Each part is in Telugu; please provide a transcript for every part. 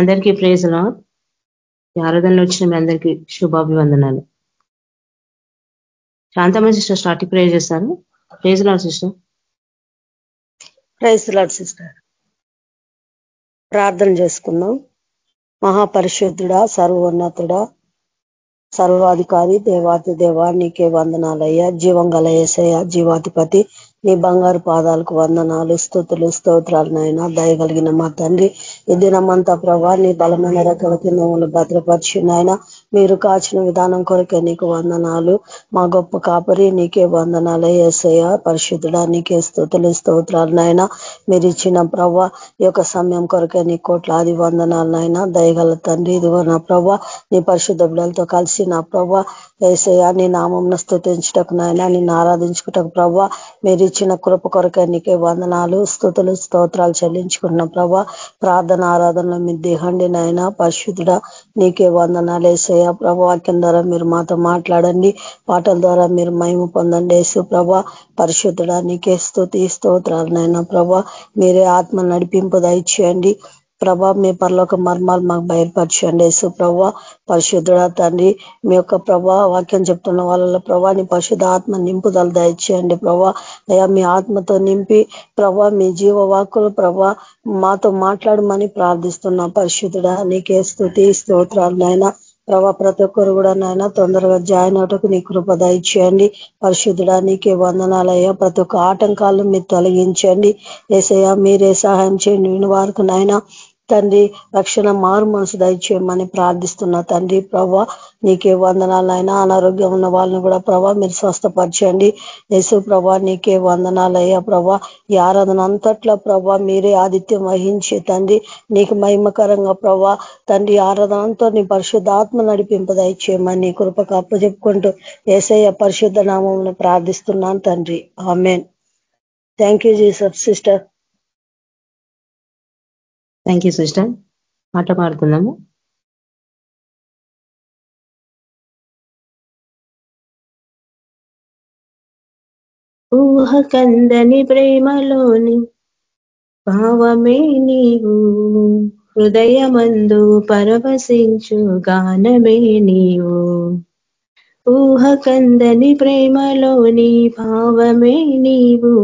అందరికీ ప్రేజలో ఆరాధనలో వచ్చిన మీ అందరికీ శుభాభివందనాలు. శాంతమ్మ సిస్టర్ స్టార్టింగ్ ప్రే చేస్తారు praise lord sister praise lord sister ప్రార్థన చేసుకుందాం. మహాపరిశుద్ధుడా సర్వోన్నతుడా సర్వాధికారి దేవాతి దేవా నీకే వందనాలయ్యా. జీవం ఏసయ్య జీవాధిపతి నీ బంగారు పాదాలకు వందనాలు స్థుతులు స్తోత్రాలు నాయన. దయగలిగిన మా తండ్రి ఈ దినమంతా ప్రభా నీ బలమైన రకాల కింద భద్రపరిచి నాయన. మీరు కాచిన విధానం కొరకే నీకు వందనాలు. మా గొప్ప కాపరి నీకే వందనాలు ఏసయ్య. పరిశుద్ధుడా నీకే స్థుతులు స్తోత్రాలు నాయన. మీరు ఇచ్చిన ప్రభా ఈ యొక్క సమయం కొరకే నీ కోట్లాది వందనాలు నాయన. దయగల తండ్రి ఇదిగో నా ప్రభా నీ పరిశుద్ధ బిడ్డలతో కలిసి నా ప్రభా ఏసయ్య నీ నామం స్థుతించటకు నాయన నిన్ను ఆరాధించుకుంటకు ప్రభా మీరు ఇచ్చిన కృప కొరకే నీకే వందనాలు స్థుతులు స్తోత్రాలు చెల్లించుకున్న ప్రభా. ప్రార్థన ఆరాధనలో మీ దిహండి నాయన పరిశుద్ధుడ నీకే వందనాలు వేసేయ ప్రభా వాక్యం ద్వారా మీరు మాతో మాట్లాడండి. పాటల ద్వారా మీరు మహిమ పొందండి వేసు ప్రభా. పరిశుద్ధుడ నీకే స్థుతి స్తోత్రాలు నాయన ప్రభా. మీరే ఆత్మ నడిపింపు దయచేయండి. ప్రభా మీ పరలోక మర్మాలు మాకు బయలుపరచండి. యేసు ప్రభా పరిశుద్ధుడ తండ్రి మీ యొక్క ప్రభా వాక్యం చెప్తున్న వాళ్ళ ప్రభా నీ పరిశుద్ధ ఆత్మ నింపుదల దయచేయండి ప్రభా. అయ్యా మీ ఆత్మతో నింపి ప్రభా మీ జీవ వాక్కులు ప్రభా మాతో మాట్లాడమని ప్రార్థిస్తున్నా పరిశుద్ధుడ. నీకే స్థుతి స్తోత్రాలు నాయన. ప్రభా ప్రతి ఒక్కరు కూడా నాయన తొందరగా జాయిన్ అవటకు నీ కృప దయచేయండి. పరిశుద్ధుడా నీకే వందనాలయ్యా ప్రతి ఒక్క ఆటంకాలను మీరు తొలగించండి. ఏసయ్యా మీరే సహాయం చేయండి. విని వారికి నాయన తండ్రి రక్షణ మారు మనసు దయచేయమని ప్రార్థిస్తున్నా. తండ్రి ప్రభా నీకే వందనాలైనా. అనారోగ్యం ఉన్న వాళ్ళని కూడా ప్రభా మీరు స్వస్థపరచండి. యేసు ప్రభా నీకే వందనాలయ్యా ప్రభా. ఈ ఆరాధన అంతట్లో ప్రభా మీరే ఆదిత్యం వహించి తండ్రి నీకు మహిమకరంగా ప్రభా తండ్రి ఆరాధన అంతా నీ పరిశుద్ధాత్మ నడిపింపు దయచేయమని నీ కృపకు అప్పచెప్పుకుంటూ ఏసయ్య పరిశుద్ధ నామం ప్రార్థిస్తున్నాను తండ్రి. Amen. Thank you Joseph sister thank you sister మాట పాడుతున్నాము ఊహ కందని ప్రేమలోని భావమే నీవు హృదయమందు పరవశించు గానమే నీవు. ఊహ కందని ప్రేమలోని భావమే నీవు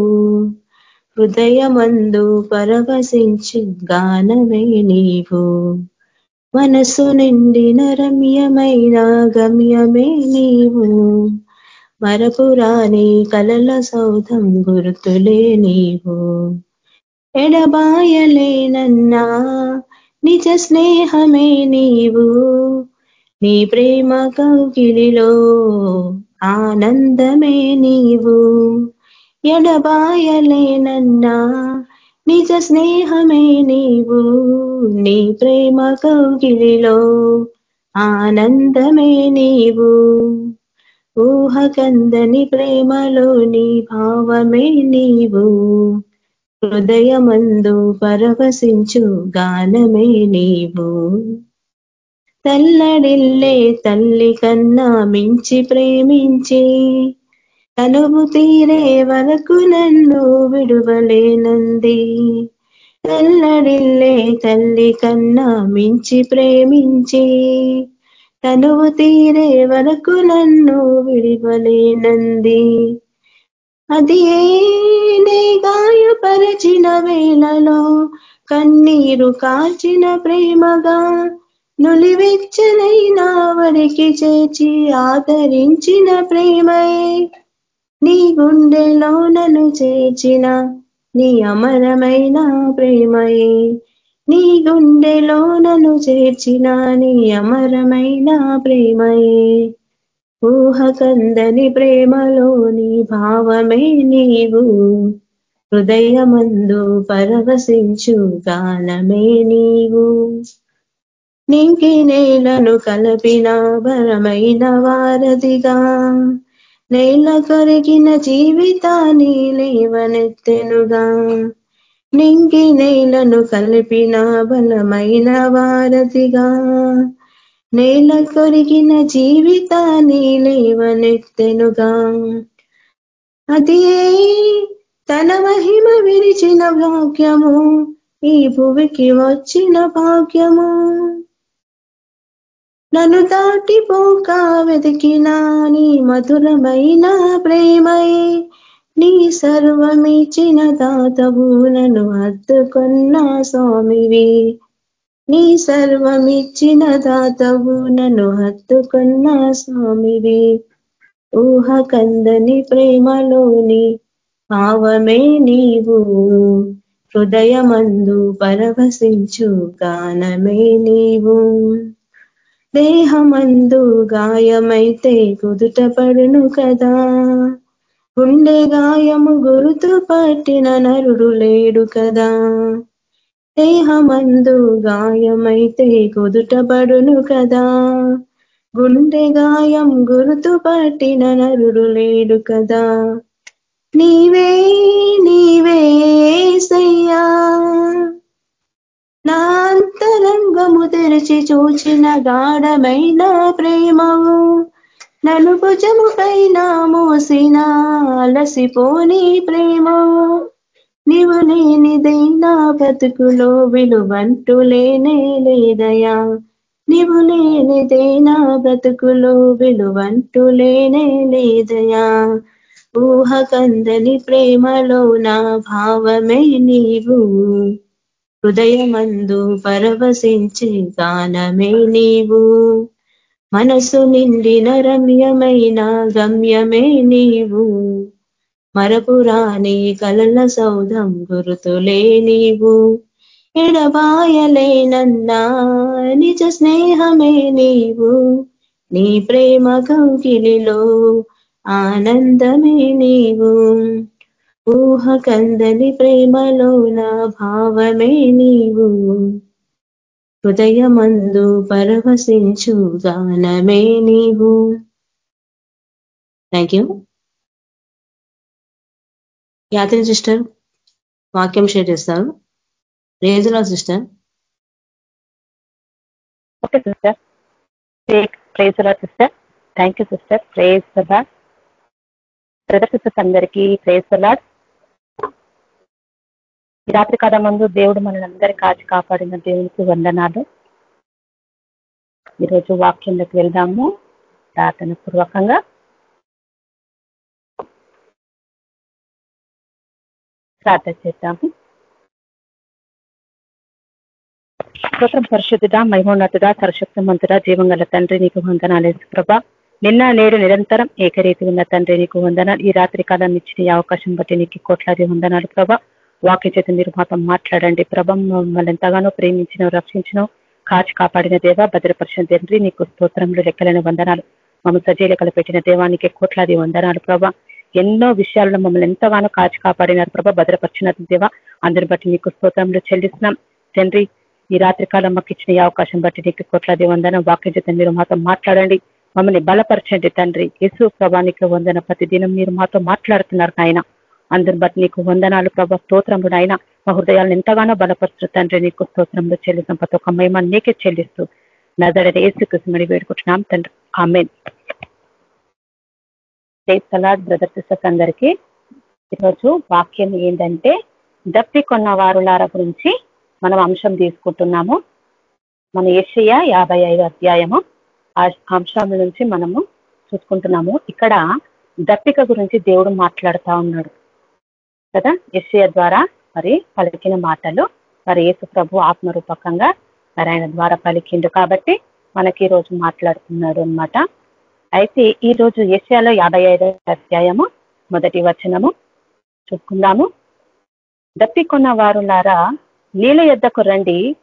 హృదయమందు పరవశించి గానమే నీవు. మనసు నిండిన రమ్యమైన గమ్యమే నీవు. మరపురాని కలల సౌధం గుర్తులే నీవు. ఎడబాయలేనన్నా నిజ స్నేహమే నీవు. నీ ప్రేమ కౌకిలిలో ఆనందమే నీవు. ఎడబాయలేనన్నా నిజ స్నేహమే నీవు నీ ప్రేమ కౌగిలిలో ఆనందమే నీవు. ఊహకందని ప్రేమలో నీ భావమే నీవు హృదయమందు పరవశించు గానమే నీవు. తల్లడిల్లే తల్లి కన్నా మించి ప్రేమించి తనువు తీరే వరకు నన్ను విడువలేనంది. తెల్లడిల్లే తల్లి కన్నా మించి ప్రేమించి తనువు తీరే వరకు నన్ను విడివలేనంది. అది నే గాయపరచిన వేళలో కన్నీరు కాల్చిన ప్రేమగా నులివెచ్చనైన వడికి చేచి ఆదరించిన ప్రేమే నీ గుండెలో నన్ను చేర్చిన నీ అమరమైన ప్రేమయే. నీ గుండెలో నన్ను చేర్చిన నీ అమరమైన ప్రేమయే. ఊహకందని ప్రేమలోని భావమే నీవు. హృదయమందు పరవశించు గానమే నీవు. నింకి నేలను కలపిన బలమైన వారధిగా. నేల కరిగిన జీవితాన్ని లేవనెత్తెనుగా. నింగి నేలను కలిపిన బలమైన వారధిగా. నేల కొరిగిన జీవితాన్ని లేవనెత్తెనుగా. అది తన మహిమ విరిచిన భాగ్యము ఈ భువికి వచ్చిన భాగ్యము. నన్ను దాటిపోక వెతికిన నీ మధురమైన ప్రేమయే. నీ సర్వమిచ్చిన దాతవు నన్ను అద్దుకున్న స్వామివి. నీ సర్వమిచ్చిన దాతవు నన్ను హత్తుకున్న స్వామివి. ఊహ కందని ప్రేమలోని భావమే నీవు. హృదయమందు పరవశించు గానమే నీవు. దేహమందు గాయమైతే కుదుటపడును కదా. గుండె గాయము గురుతు పట్టిన నరుడు లేడు కదా. దేహమందు గాయమైతే కుదుటపడును కదా. గుండె గాయం గురుతు పట్టిన నరుడు లేడు కదా. నీవే నీవే సయ్యా. నా అంతరంగము తెరిచి చూచిన గాఢమైన ప్రేమవు. నలు భుజముపైన మోసిన అలసిపోని ప్రేమవు. నీవు లేనిదైనా బతుకులో విలువంటూ లేనే లేదయా. నీవు లేనిదైనా బ్రతుకులో విలువంటూ లేనే లేదయా. ఊహకందని ప్రేమలో నా భావమే నీవు. హృదయమందు పరవశించే గానమే నీవు. మనసు నిండిన రమ్యమైన గమ్యమే నీవు. మరపురాని కలల సౌధం గురుతులే నీవు. ఎడబాయలేనన్నా నిజ స్నేహమే నీవు. నీ ప్రేమ కౌకిలిలో ఆనందమే నీవు. ఊహ కందని ప్రేమలోన భావమే నీవు. హృదయమందు పరవశించు గానమే నీవు. థ్యాంక్ యూ యాత్రి సిస్టర్ వాక్యం షేర్ చేస్తారు రేజులా sister okay sister ప్రేజులా sister thank you sister praise brother sisters అందరికీ ప్రేజ్ సలాడ్ ఈ రాత్రి కాలం ముందు దేవుడు మనల్ని అందరి కాచి కాపాడిన దేవునికి వందనాలు. ఈరోజు వాక్యంలోకి వెళ్దాము. ప్రార్థన పూర్వకంగా. ప్రార్థన చేద్దాము. స్తోత్రం పరిశుద్ధుడా మహిమోన్నతుడా సరశక్తిమంతుడా జీవంగల తండ్రి నీకు వందనాలేసు ప్రభ నిన్న నేడు నిరంతరం ఏకరీతి ఉన్న తండ్రి నీకు వందనాలు. ఈ రాత్రి కాలం ఇచ్చిన అవకాశం బట్టి నీకు కోట్లాది వందనాలు. ప్రభా వాక్య చేత మీరు మాతో మాట్లాడండి. ప్రభం మమ్మల్ని ఎంతగానో ప్రేమించిన రక్షించిన కాచి కాపాడిన దేవ భద్రపరిచిన తండ్రి నీకు స్తోత్రంలో లెక్కలైన వందనాలు. మమ్మల్ని సజీలకలు పెట్టిన దేవానికి కోట్లాది వందనాలు ప్రభా. ఎన్నో విషయాలను మమ్మల్ని ఎంతగానో కాచి కాపాడినారు ప్రభా. భద్రపరిచిన దేవ అందరి బట్టి నీకు స్తోత్రంలో చెల్లిస్తున్నాం. తండ్రి ఈ రాత్రి కాలం మాకు ఇచ్చిన అవకాశం బట్టి నీకు కోట్లాది వందనం వాక్యం చేత మీరు మాతో మాట్లాడండి. మమ్మల్ని బలపరచండి తండ్రి. యేసు ప్రభానికి వందన ప్రతి దినం మీరు మాతో మాట్లాడుతున్నారు ఆయన అందరి బట్టి నీకు వందనాలు ప్రభా స్తోత్రముడు ఆయన మా హృదయాలను ఎంతగానో బలపరుస్తు తండ్రి నీకు స్తోత్రంలో చెల్లిస్తాం. ప్రతి ఒక్క మహిమ నీకే చెల్లిస్తూ నదడని ఏసుకృష్ణమని వేడుకుంటున్నాం తండ్రి. ఆమె సలాడ్ బ్రదర్ సిస్టర్స్ అందరికీ. ఈరోజు వాక్యం ఏంటంటే దప్పి కొన్న వారులార గురించి మనం అంశం తీసుకుంటున్నాము. మన ఏషియ యాభై ఐదు అధ్యాయము ఆ అంశం నుంచి మనము చూసుకుంటున్నాము. ఇక్కడ దప్పిక గురించి దేవుడు మాట్లాడుతా ఉన్నాడు. కదా? ఎస్ఏ ద్వారా మరి పలికిన మాటలు మరి యేసు ప్రభు ఆత్మరూపకంగా మరి ఆయన ద్వారా పలికిండు. కాబట్టి మనకి ఈ రోజు మాట్లాడుతున్నాడు అనమాట అయితే ఈ రోజు ఏషియాలో యాభై ఐదు అధ్యాయము మొదటి వచనము చూసుకుందాము. దప్పికొన్న వారులారా నీళ్ళ యొద్దకు రండి.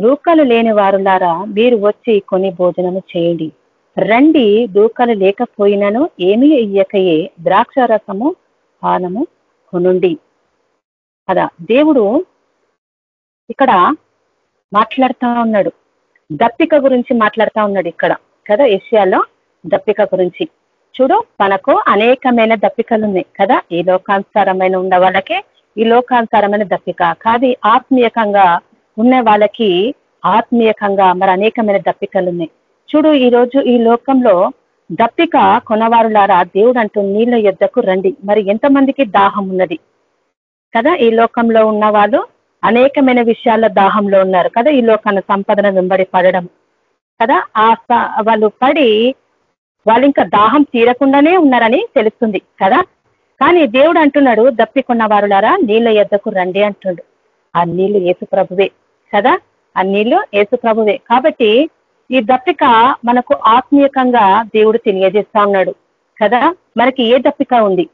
రూకలు లేని వారులారా మీరు వచ్చి కొన్ని భోజనము చేయండి. రండి దూకలు లేకపోయినను ఏమీ ఇయ్యకయే. ద్రాక్ష రసము పానము కొనుండి కదా దేవుడు ఇక్కడ మాట్లాడుతూ ఉన్నాడు. దప్పిక గురించి మాట్లాడుతూ ఉన్నాడు ఇక్కడ. కదా ఏషియాలో దప్పిక గురించి. చూడు మనకు అనేకమైన దప్పికలు ఉన్నాయి కదా ఈ లోకానుసారమైన ఉన్న వాళ్ళకే ఈ లోకానుసారమైన దప్పిక. కాదు ఆత్మీయకంగా ఉన్న వాళ్ళకి ఆత్మీయకంగా మరి అనేకమైన దప్పికలు ఉన్నాయి చూడు ఈరోజు ఈ లోకంలో దప్పిక కొనవారులారా దేవుడు అంటూ నీళ్ళ యుద్ధకు రండి. మరి ఎంతమందికి దాహం ఉన్నది? కదా ఈ లోకంలో ఉన్న వాళ్ళు అనేకమైన విషయాల దాహంలో ఉన్నారు కదా ఈ లోకాన్ని సంపదన వెంబడి పడడం. కదా ఆ వాళ్ళు పడి వాళ్ళు ఇంకా దాహం తీరకుండానే ఉన్నారని తెలుస్తుంది కదా? కానీ దేవుడు అంటున్నాడు దప్పికున్న వారులారా నీళ్ళ ఎద్దకు రండి అంటుండు ఆ నీళ్ళు ఏసు ప్రభువే కదా? ఆ నీళ్ళు ఏసు ప్రభువే. కాబట్టి ఈ దప్పిక మనకు ఆత్మీయకంగా దేవుడు తెలియజేస్తా ఉన్నాడు. కదా? మనకి ఏ దప్పిక ఉంది?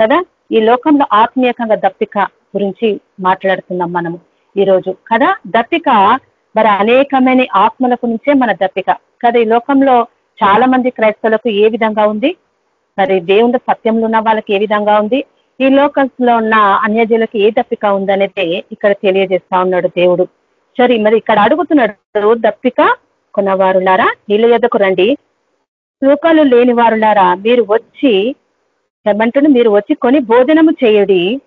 కదా? ఈ లోకంలో ఆత్మీయకంగా దప్పిక గురించి మాట్లాడుతున్నాం మనము ఈ రోజు కదా? దప్పిక మరి అనేకమైన ఆత్మలకు నుంచే మన దప్పిక. కదా? ఈ లోకంలో చాలా మంది క్రైస్తవులకు ఏ విధంగా ఉంది? మరి దేవుని సత్యంలో ఉన్న వాళ్ళకి ఏ విధంగా ఉంది? ఈ లోకంలో ఉన్న అన్యజులకు ఏ దప్పిక ఉందనేది ఇక్కడ తెలియజేస్తా ఉన్నాడు దేవుడు. సరే మరి ఇక్కడ అడుగుతున్నాడు దప్పిక వారులారా నీళ్ళ ఎద్దకు రండి. తూకాలు లేని వారులారా మీరు వచ్చి ఏమంటున్నా మీరు వచ్చి కొని భోజనము చేయుడి.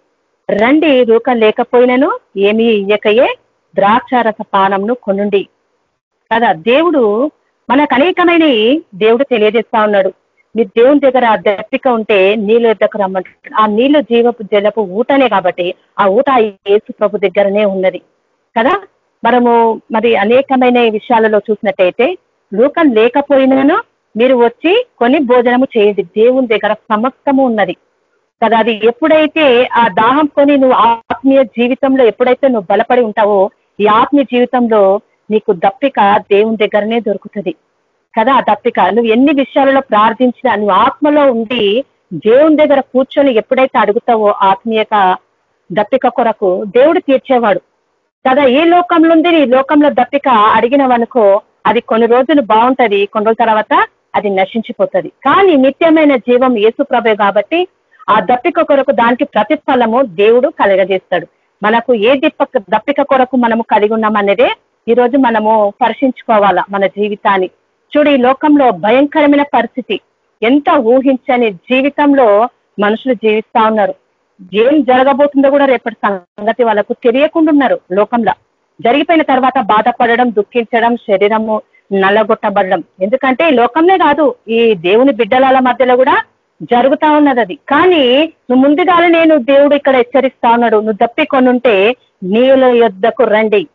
రండి రూకం లేకపోయినను ఏమీ ఇయ్యకయే ద్రాక్షారస పానంను కొనుండి. కదా దేవుడు మనకు అనేకమైన దేవుడు తెలియజేస్తా ఉన్నాడు. మీ దేవుని దగ్గర ఆ దప్పిక ఉంటే నీళ్ళు ఎద్దకు రమ్మంటాడు ఆ నీళ్ళు జీవపు జలపు ఊటనే కాబట్టి ఆ ఊట ఆ యేసు ప్రభు దగ్గరనే ఉన్నది. కదా మనము మరి అనేకమైన విషయాలలో చూసినట్టయితే లోకం లేకపోయినాను మీరు వచ్చి కొని భోజనము చేయండి. దేవుని దగ్గర సమస్తము ఉన్నది. కదా అది ఎప్పుడైతే ఆ దాహం కొని నువ్వు ఆత్మీయ జీవితంలో ఎప్పుడైతే నువ్వు బలపడి ఉంటావో ఈ ఆత్మీయ జీవితంలో నీకు దప్పిక దేవుని దగ్గరనే దొరుకుతుంది. కదా ఆ దప్పిక. నువ్వు ఎన్ని విషయాలలో ప్రార్థించినా నువ్వు ఆత్మలో ఉండి దేవుని దగ్గర కూర్చొని ఎప్పుడైతే అడుగుతావో ఆత్మీయక దప్పిక కొరకు దేవుడు తీర్చేవాడు. కదా ఈ లోకంలో ఉంది ఈ లోకంలో దప్పిక అడిగినవనుకో అది కొన్ని రోజులు బాగుంటది కొన్ని రోజుల తర్వాత అది నశించిపోతది. కానీ నిత్యమైన జీవం యేసు కాబట్టి ఆ దప్పిక కొరకు దానికి ప్రతిఫలము దేవుడు కలగజేస్తాడు. మనకు ఏ దిప్పక దప్పిక కొరకు మనము కలిగి ఉన్నామనేదే ఈ రోజు మనము పరీక్షించుకోవాలా మన జీవితాన్ని. చూడు ఈ లోకంలో భయంకరమైన పరిస్థితి. ఎంత ఊహించని జీవితంలో మనుషులు జీవిస్తా ఉన్నారు. ఏం జరగబోతుందో కూడా రేపటి సంగతి వాళ్ళకు తెలియకుండా ఉన్నారు లోకంలో. జరిగిపోయిన తర్వాత బాధపడడం దుఃఖించడం శరీరము నల్లగొట్టబడడం. ఎందుకంటే లోకంలో కాదు ఈ దేవుని బిడ్డల మధ్యలో కూడా జరుగుతా ఉన్నది అది. కానీ నువ్వు ముందుగానే నేను దేవుడు ఇక్కడ హెచ్చరిస్తా ఉన్నాడు. నువ్వు తప్పికొనుంటే నీళ్ళ యొద్దకు రండి.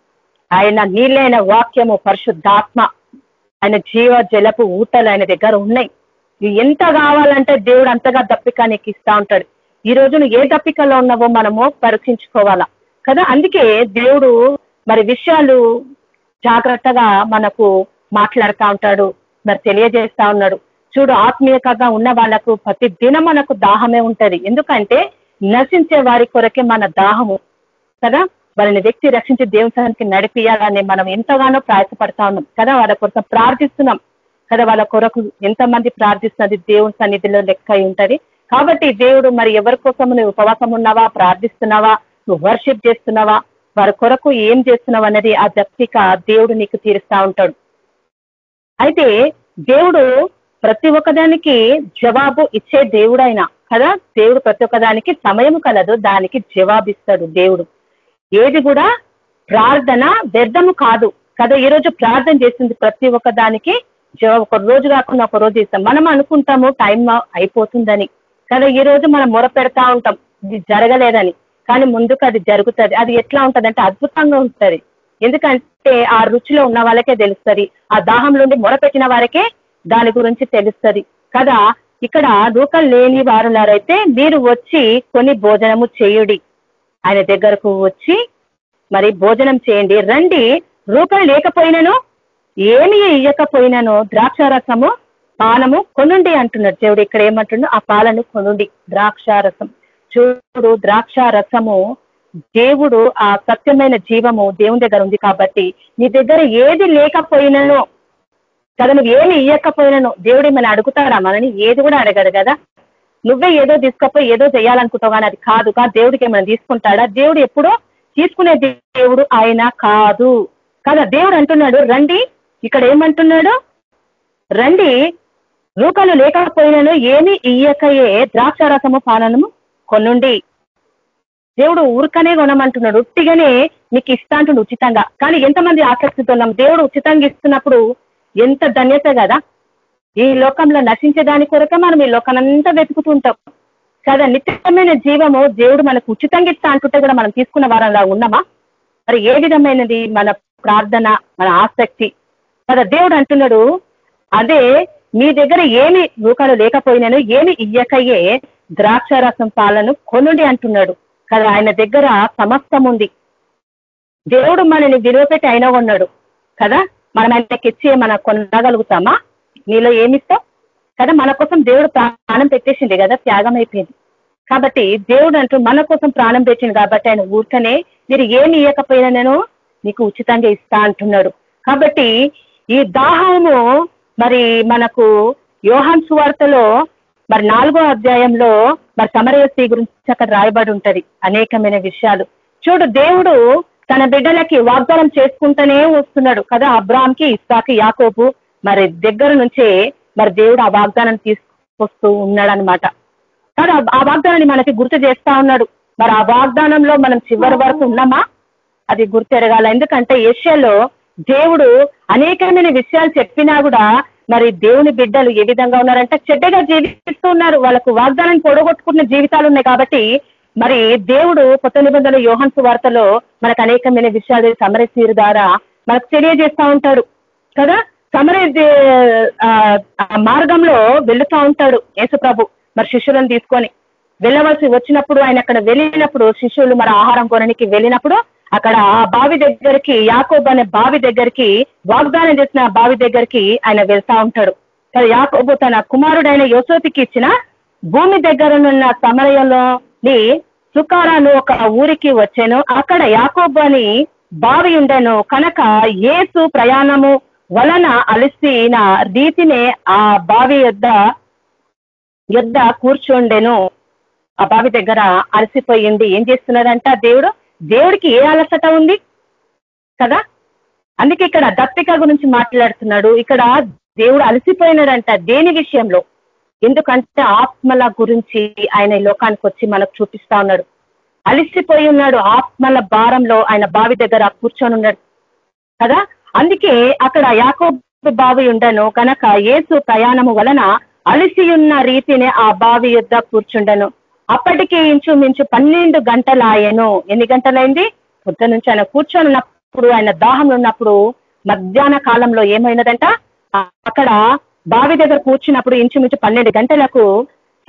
ఆయన నీళ్ళైన వాక్యము పరిశుద్ధాత్మ ఆయన జీవ జలపు ఊటలు ఆయన దగ్గర ఉన్నాయి. ఎంత కావాలంటే దేవుడు అంతగా దప్పిక నీకు ఇస్తా ఉంటాడు. ఈ రోజు నువ్వు ఏ దప్పికలో ఉన్నావో మనము పరీక్షించుకోవాలా? కదా? అందుకే దేవుడు మరి విషయాలు జాగ్రత్తగా మనకు మాట్లాడుతూ ఉంటాడు మరి తెలియజేస్తా ఉన్నాడు. చూడు ఆత్మీయతగా ఉన్న వాళ్ళకు ప్రతి దినం మనకు దాహమే ఉంటది. ఎందుకంటే నశించే వారి కొరకే మన దాహము. కదా? వాళ్ళని వ్యక్తి రక్షించి దేవునికి నడిపియాలని మనం ఎంతగానో ప్రయాసపడతా ఉన్నాం. కదా? వాళ్ళ కోసం ప్రార్థిస్తున్నాం. కదా? వాళ్ళ కొరకు ఎంతమంది ప్రార్థిస్తున్నది దేవుని సన్నిధిలో లెక్క అయి ఉంటది. కాబట్టి దేవుడు మరి ఎవరి కోసం నువ్వు ఉపవాసం ఉన్నావా? ప్రార్థిస్తున్నావా? నువ్వు వర్షిప్ చేస్తున్నావా? వారి కొరకు ఏం చేస్తున్నావు అనేది ఆ దప్తిక దేవుడు నీకు తీరుస్తా ఉంటాడు. అయితే దేవుడు ప్రతి ఒక్కదానికి జవాబు ఇచ్చే దేవుడైన కదా? దేవుడు ప్రతి ఒక్కదానికి సమయం కలదు దానికి జవాబిస్తాడు దేవుడు. ఏది కూడా ప్రార్థన వ్యర్థము కాదు. కదా ఈ రోజు ప్రార్థన చేసింది ప్రతి ఒక్క దానికి జవాబు. ఒక రోజు కాకుండా ఒక రోజు ఇస్తాం. మనం అనుకుంటాము టైం అయిపోతుందని. కదా ఈ రోజు మనం మొర పెడతా ఉంటాం. ఇది జరగలేదని. కానీ ముందుకు అది జరుగుతుంది. అది ఎట్లా ఉంటది అంటే అద్భుతంగా ఉంటది. ఎందుకంటే ఆ రుచిలో ఉన్న వాళ్ళకే తెలుస్తుంది. ఆ దాహం నుండి మొరపెట్టిన వారికే దాని గురించి తెలుస్తుంది. కదా ఇక్కడ రూకం లేని వారులారైతే మీరు వచ్చి కొన్ని భోజనము చేయుడి. ఆయన దగ్గరకు వచ్చి మరి భోజనం చేయండి. రండి రూపం లేకపోయినను ఏమి ఇయ్యకపోయినను ద్రాక్షారసము పానము కొనుండి అంటున్నాడు. దేవుడు ఇక్కడ ఏమంటుండో ఆ పాలను కొనుండి. ద్రాక్షారసం. చూడు ద్రాక్షారసము దేవుడు ఆ సత్యమైన జీవము దేవుని దగ్గర ఉంది కాబట్టి నీ దగ్గర ఏది లేకపోయినను కదా నువ్వు ఏమి ఇయ్యకపోయినను దేవుడు ఏమైనా అడుగుతాడా? మనని ఏది కూడా అడగడు కదా. నువ్వే ఏదో తీసుకపోయి ఏదో చేయాలనుకుంటావు కానీ అది కాదు. కా దేవుడికి ఏమైనా తీసుకుంటాడా? దేవుడు ఎప్పుడో తీసుకునే దేవుడు ఆయన కాదు. కదా దేవుడు అంటున్నాడు రండి. ఇక్కడ ఏమంటున్నాడు? రండి. రూకలు లేకపోయినను ఏమి ఇయ్యకయే ద్రాక్షారసము పాలనము కొనుండి. దేవుడు ఊరికనే కొనమంటున్నాడు. ఉట్టిగానే నీకు ఇస్తా అంటుండు ఉచితంగా. కానీ ఎంతమంది ఆసక్తితో ఉన్నాం? దేవుడు ఉచితంగా ఇస్తున్నప్పుడు ఎంత ధన్యత కదా? ఈ లోకంలో నశించే దాని కొరకే మనం ఈ లోకానంతా వెతుకుతుంటాం కదా నిత్యమైన జీవము దేవుడు మనకు ఉచితంగా ఇస్తా అంటుంటే కూడా మనం తీసుకున్న వారంలా ఉన్నామా? మరి ఏ విధమైనది మన ప్రార్థన మన ఆసక్తి? కదా దేవుడు అంటున్నాడు అదే మీ దగ్గర ఏమి రూపాలు లేకపోయినాను ఏమి ఇయ్యకయే ద్రాక్ష రసం పాలను కొనుండి అంటున్నాడు. కదా ఆయన దగ్గర సమస్తం ఉంది దేవుడు మనని విలువపెట్టి అయినా ఉన్నాడు కదా మనం ఆయనకి ఇచ్చి మనం కొనగలుగుతామా? నీలో ఏమిస్తాం కదా మన కోసం దేవుడు ప్రాణం పెట్టేసింది కదా త్యాగం అయిపోయింది కాబట్టి దేవుడు అంటూ మన కోసం ప్రాణం పెట్టింది కాబట్టి ఆయన ఊరికనే మీరు ఏమి ఇవ్వకపోయినా నేను నీకు ఉచితంగా ఇస్తా అంటున్నాడు. కాబట్టి ఈ దాహము మరి మనకు యోహాన్ సువార్తలో మరి నాలుగో అధ్యాయంలో మరి సమరయ స్త్రీ గురించి అక్కడ రాయబడి ఉంటది అనేకమైన విషయాలు. చూడు దేవుడు తన బిడ్డలకి వాగ్దానం చేసుకుంటూనే వస్తున్నాడు కదా అబ్రామ్కి ఇస్సాకి యాకోబు. మరి దగ్గర నుంచే మరి దేవుడు ఆ వాగ్దానం తీసుకొస్తూ ఉన్నాడు అనమాట ఆ వాగ్దానాన్ని మనకి గుర్తు చేస్తా ఉన్నాడు. మరి ఆ వాగ్దానంలో మనం చివరి వరకు ఉన్నామా? అది గుర్తెరగాల. ఎందుకంటే ఏషియాలో దేవుడు అనేకమైన విషయాలు చెప్పినా కూడా మరి దేవుని బిడ్డలు ఏ విధంగా ఉన్నారంటే చెడ్డగా జీవిస్తున్నారు. వాళ్ళకు వాగ్దానం పొడగొట్టుకున్న జీవితాలు ఉన్నాయి కాబట్టి మరి దేవుడు కొత్త నిబంధనలు యోహన్ వార్తలో మనకు అనేకమైన విషయాలు సమరసీరు ద్వారా మనకు తెలియజేస్తా ఉంటాడు. కదా? సమర మార్గంలో వెళుతూ ఉంటాడు యేసుప్రభు మరి శిష్యులను తీసుకొని. వెళ్ళవలసి వచ్చినప్పుడు ఆయన అక్కడ వెళ్ళినప్పుడు శిష్యులు మరి ఆహారం కొనడానికి వెళ్ళినప్పుడు అక్కడ ఆ బావి దగ్గరికి యాకోబు అనే బావి దగ్గరికి వాగ్దానం చేసిన బావి దగ్గరికి ఆయన వెళ్తా ఉంటాడు. యాకోబు తన కుమారుడైన యోసోతికి ఇచ్చిన భూమి దగ్గరనున్న సమరయంలోని సుకారాను ఒక ఊరికి వచ్చాను. అక్కడ యాకోబు అని బావి ఉండను. కనుక ఏసు ప్రయాణము వలన అలసిన రీతినే ఆ బావి యొద్ద యొద్ద కూర్చుండెను. ఆ బావి దగ్గర అలసిపోయింది. ఏం చేస్తున్నాడంట దేవుడు? దేవుడికి ఏ అలసట ఉంది? కదా? అందుకే ఇక్కడ దప్పిక గురించి మాట్లాడుతున్నాడు. ఇక్కడ దేవుడు అలసిపోయినాడంట దేని విషయంలో? ఎందుకంటే ఆత్మల గురించి ఆయన లోకానికి వచ్చి మనకు చూపిస్తా ఉన్నాడు. అలిసిపోయి ఉన్నాడు ఆత్మల భారంలో ఆయన బావి దగ్గర కూర్చొని ఉన్నాడు. కదా? అందుకే అక్కడ యాకో బావి ఉండను కనుక ఏసు ప్రయాణము వలన అలిసి ఉన్న రీతిని ఆ బావి యుద్ధ కూర్చుండను. అప్పటికి ఇంచుమించు పన్నెండు గంటలాయను. ఎన్ని గంటలైంది? పొద్దు నుంచి ఆయన కూర్చొని ఉన్నప్పుడు ఆయన దాహం ఉన్నప్పుడు మధ్యాహ్న కాలంలో ఏమైనదంట? అక్కడ బావి దగ్గర కూర్చున్నప్పుడు ఇంచుమించు పన్నెండు గంటలకు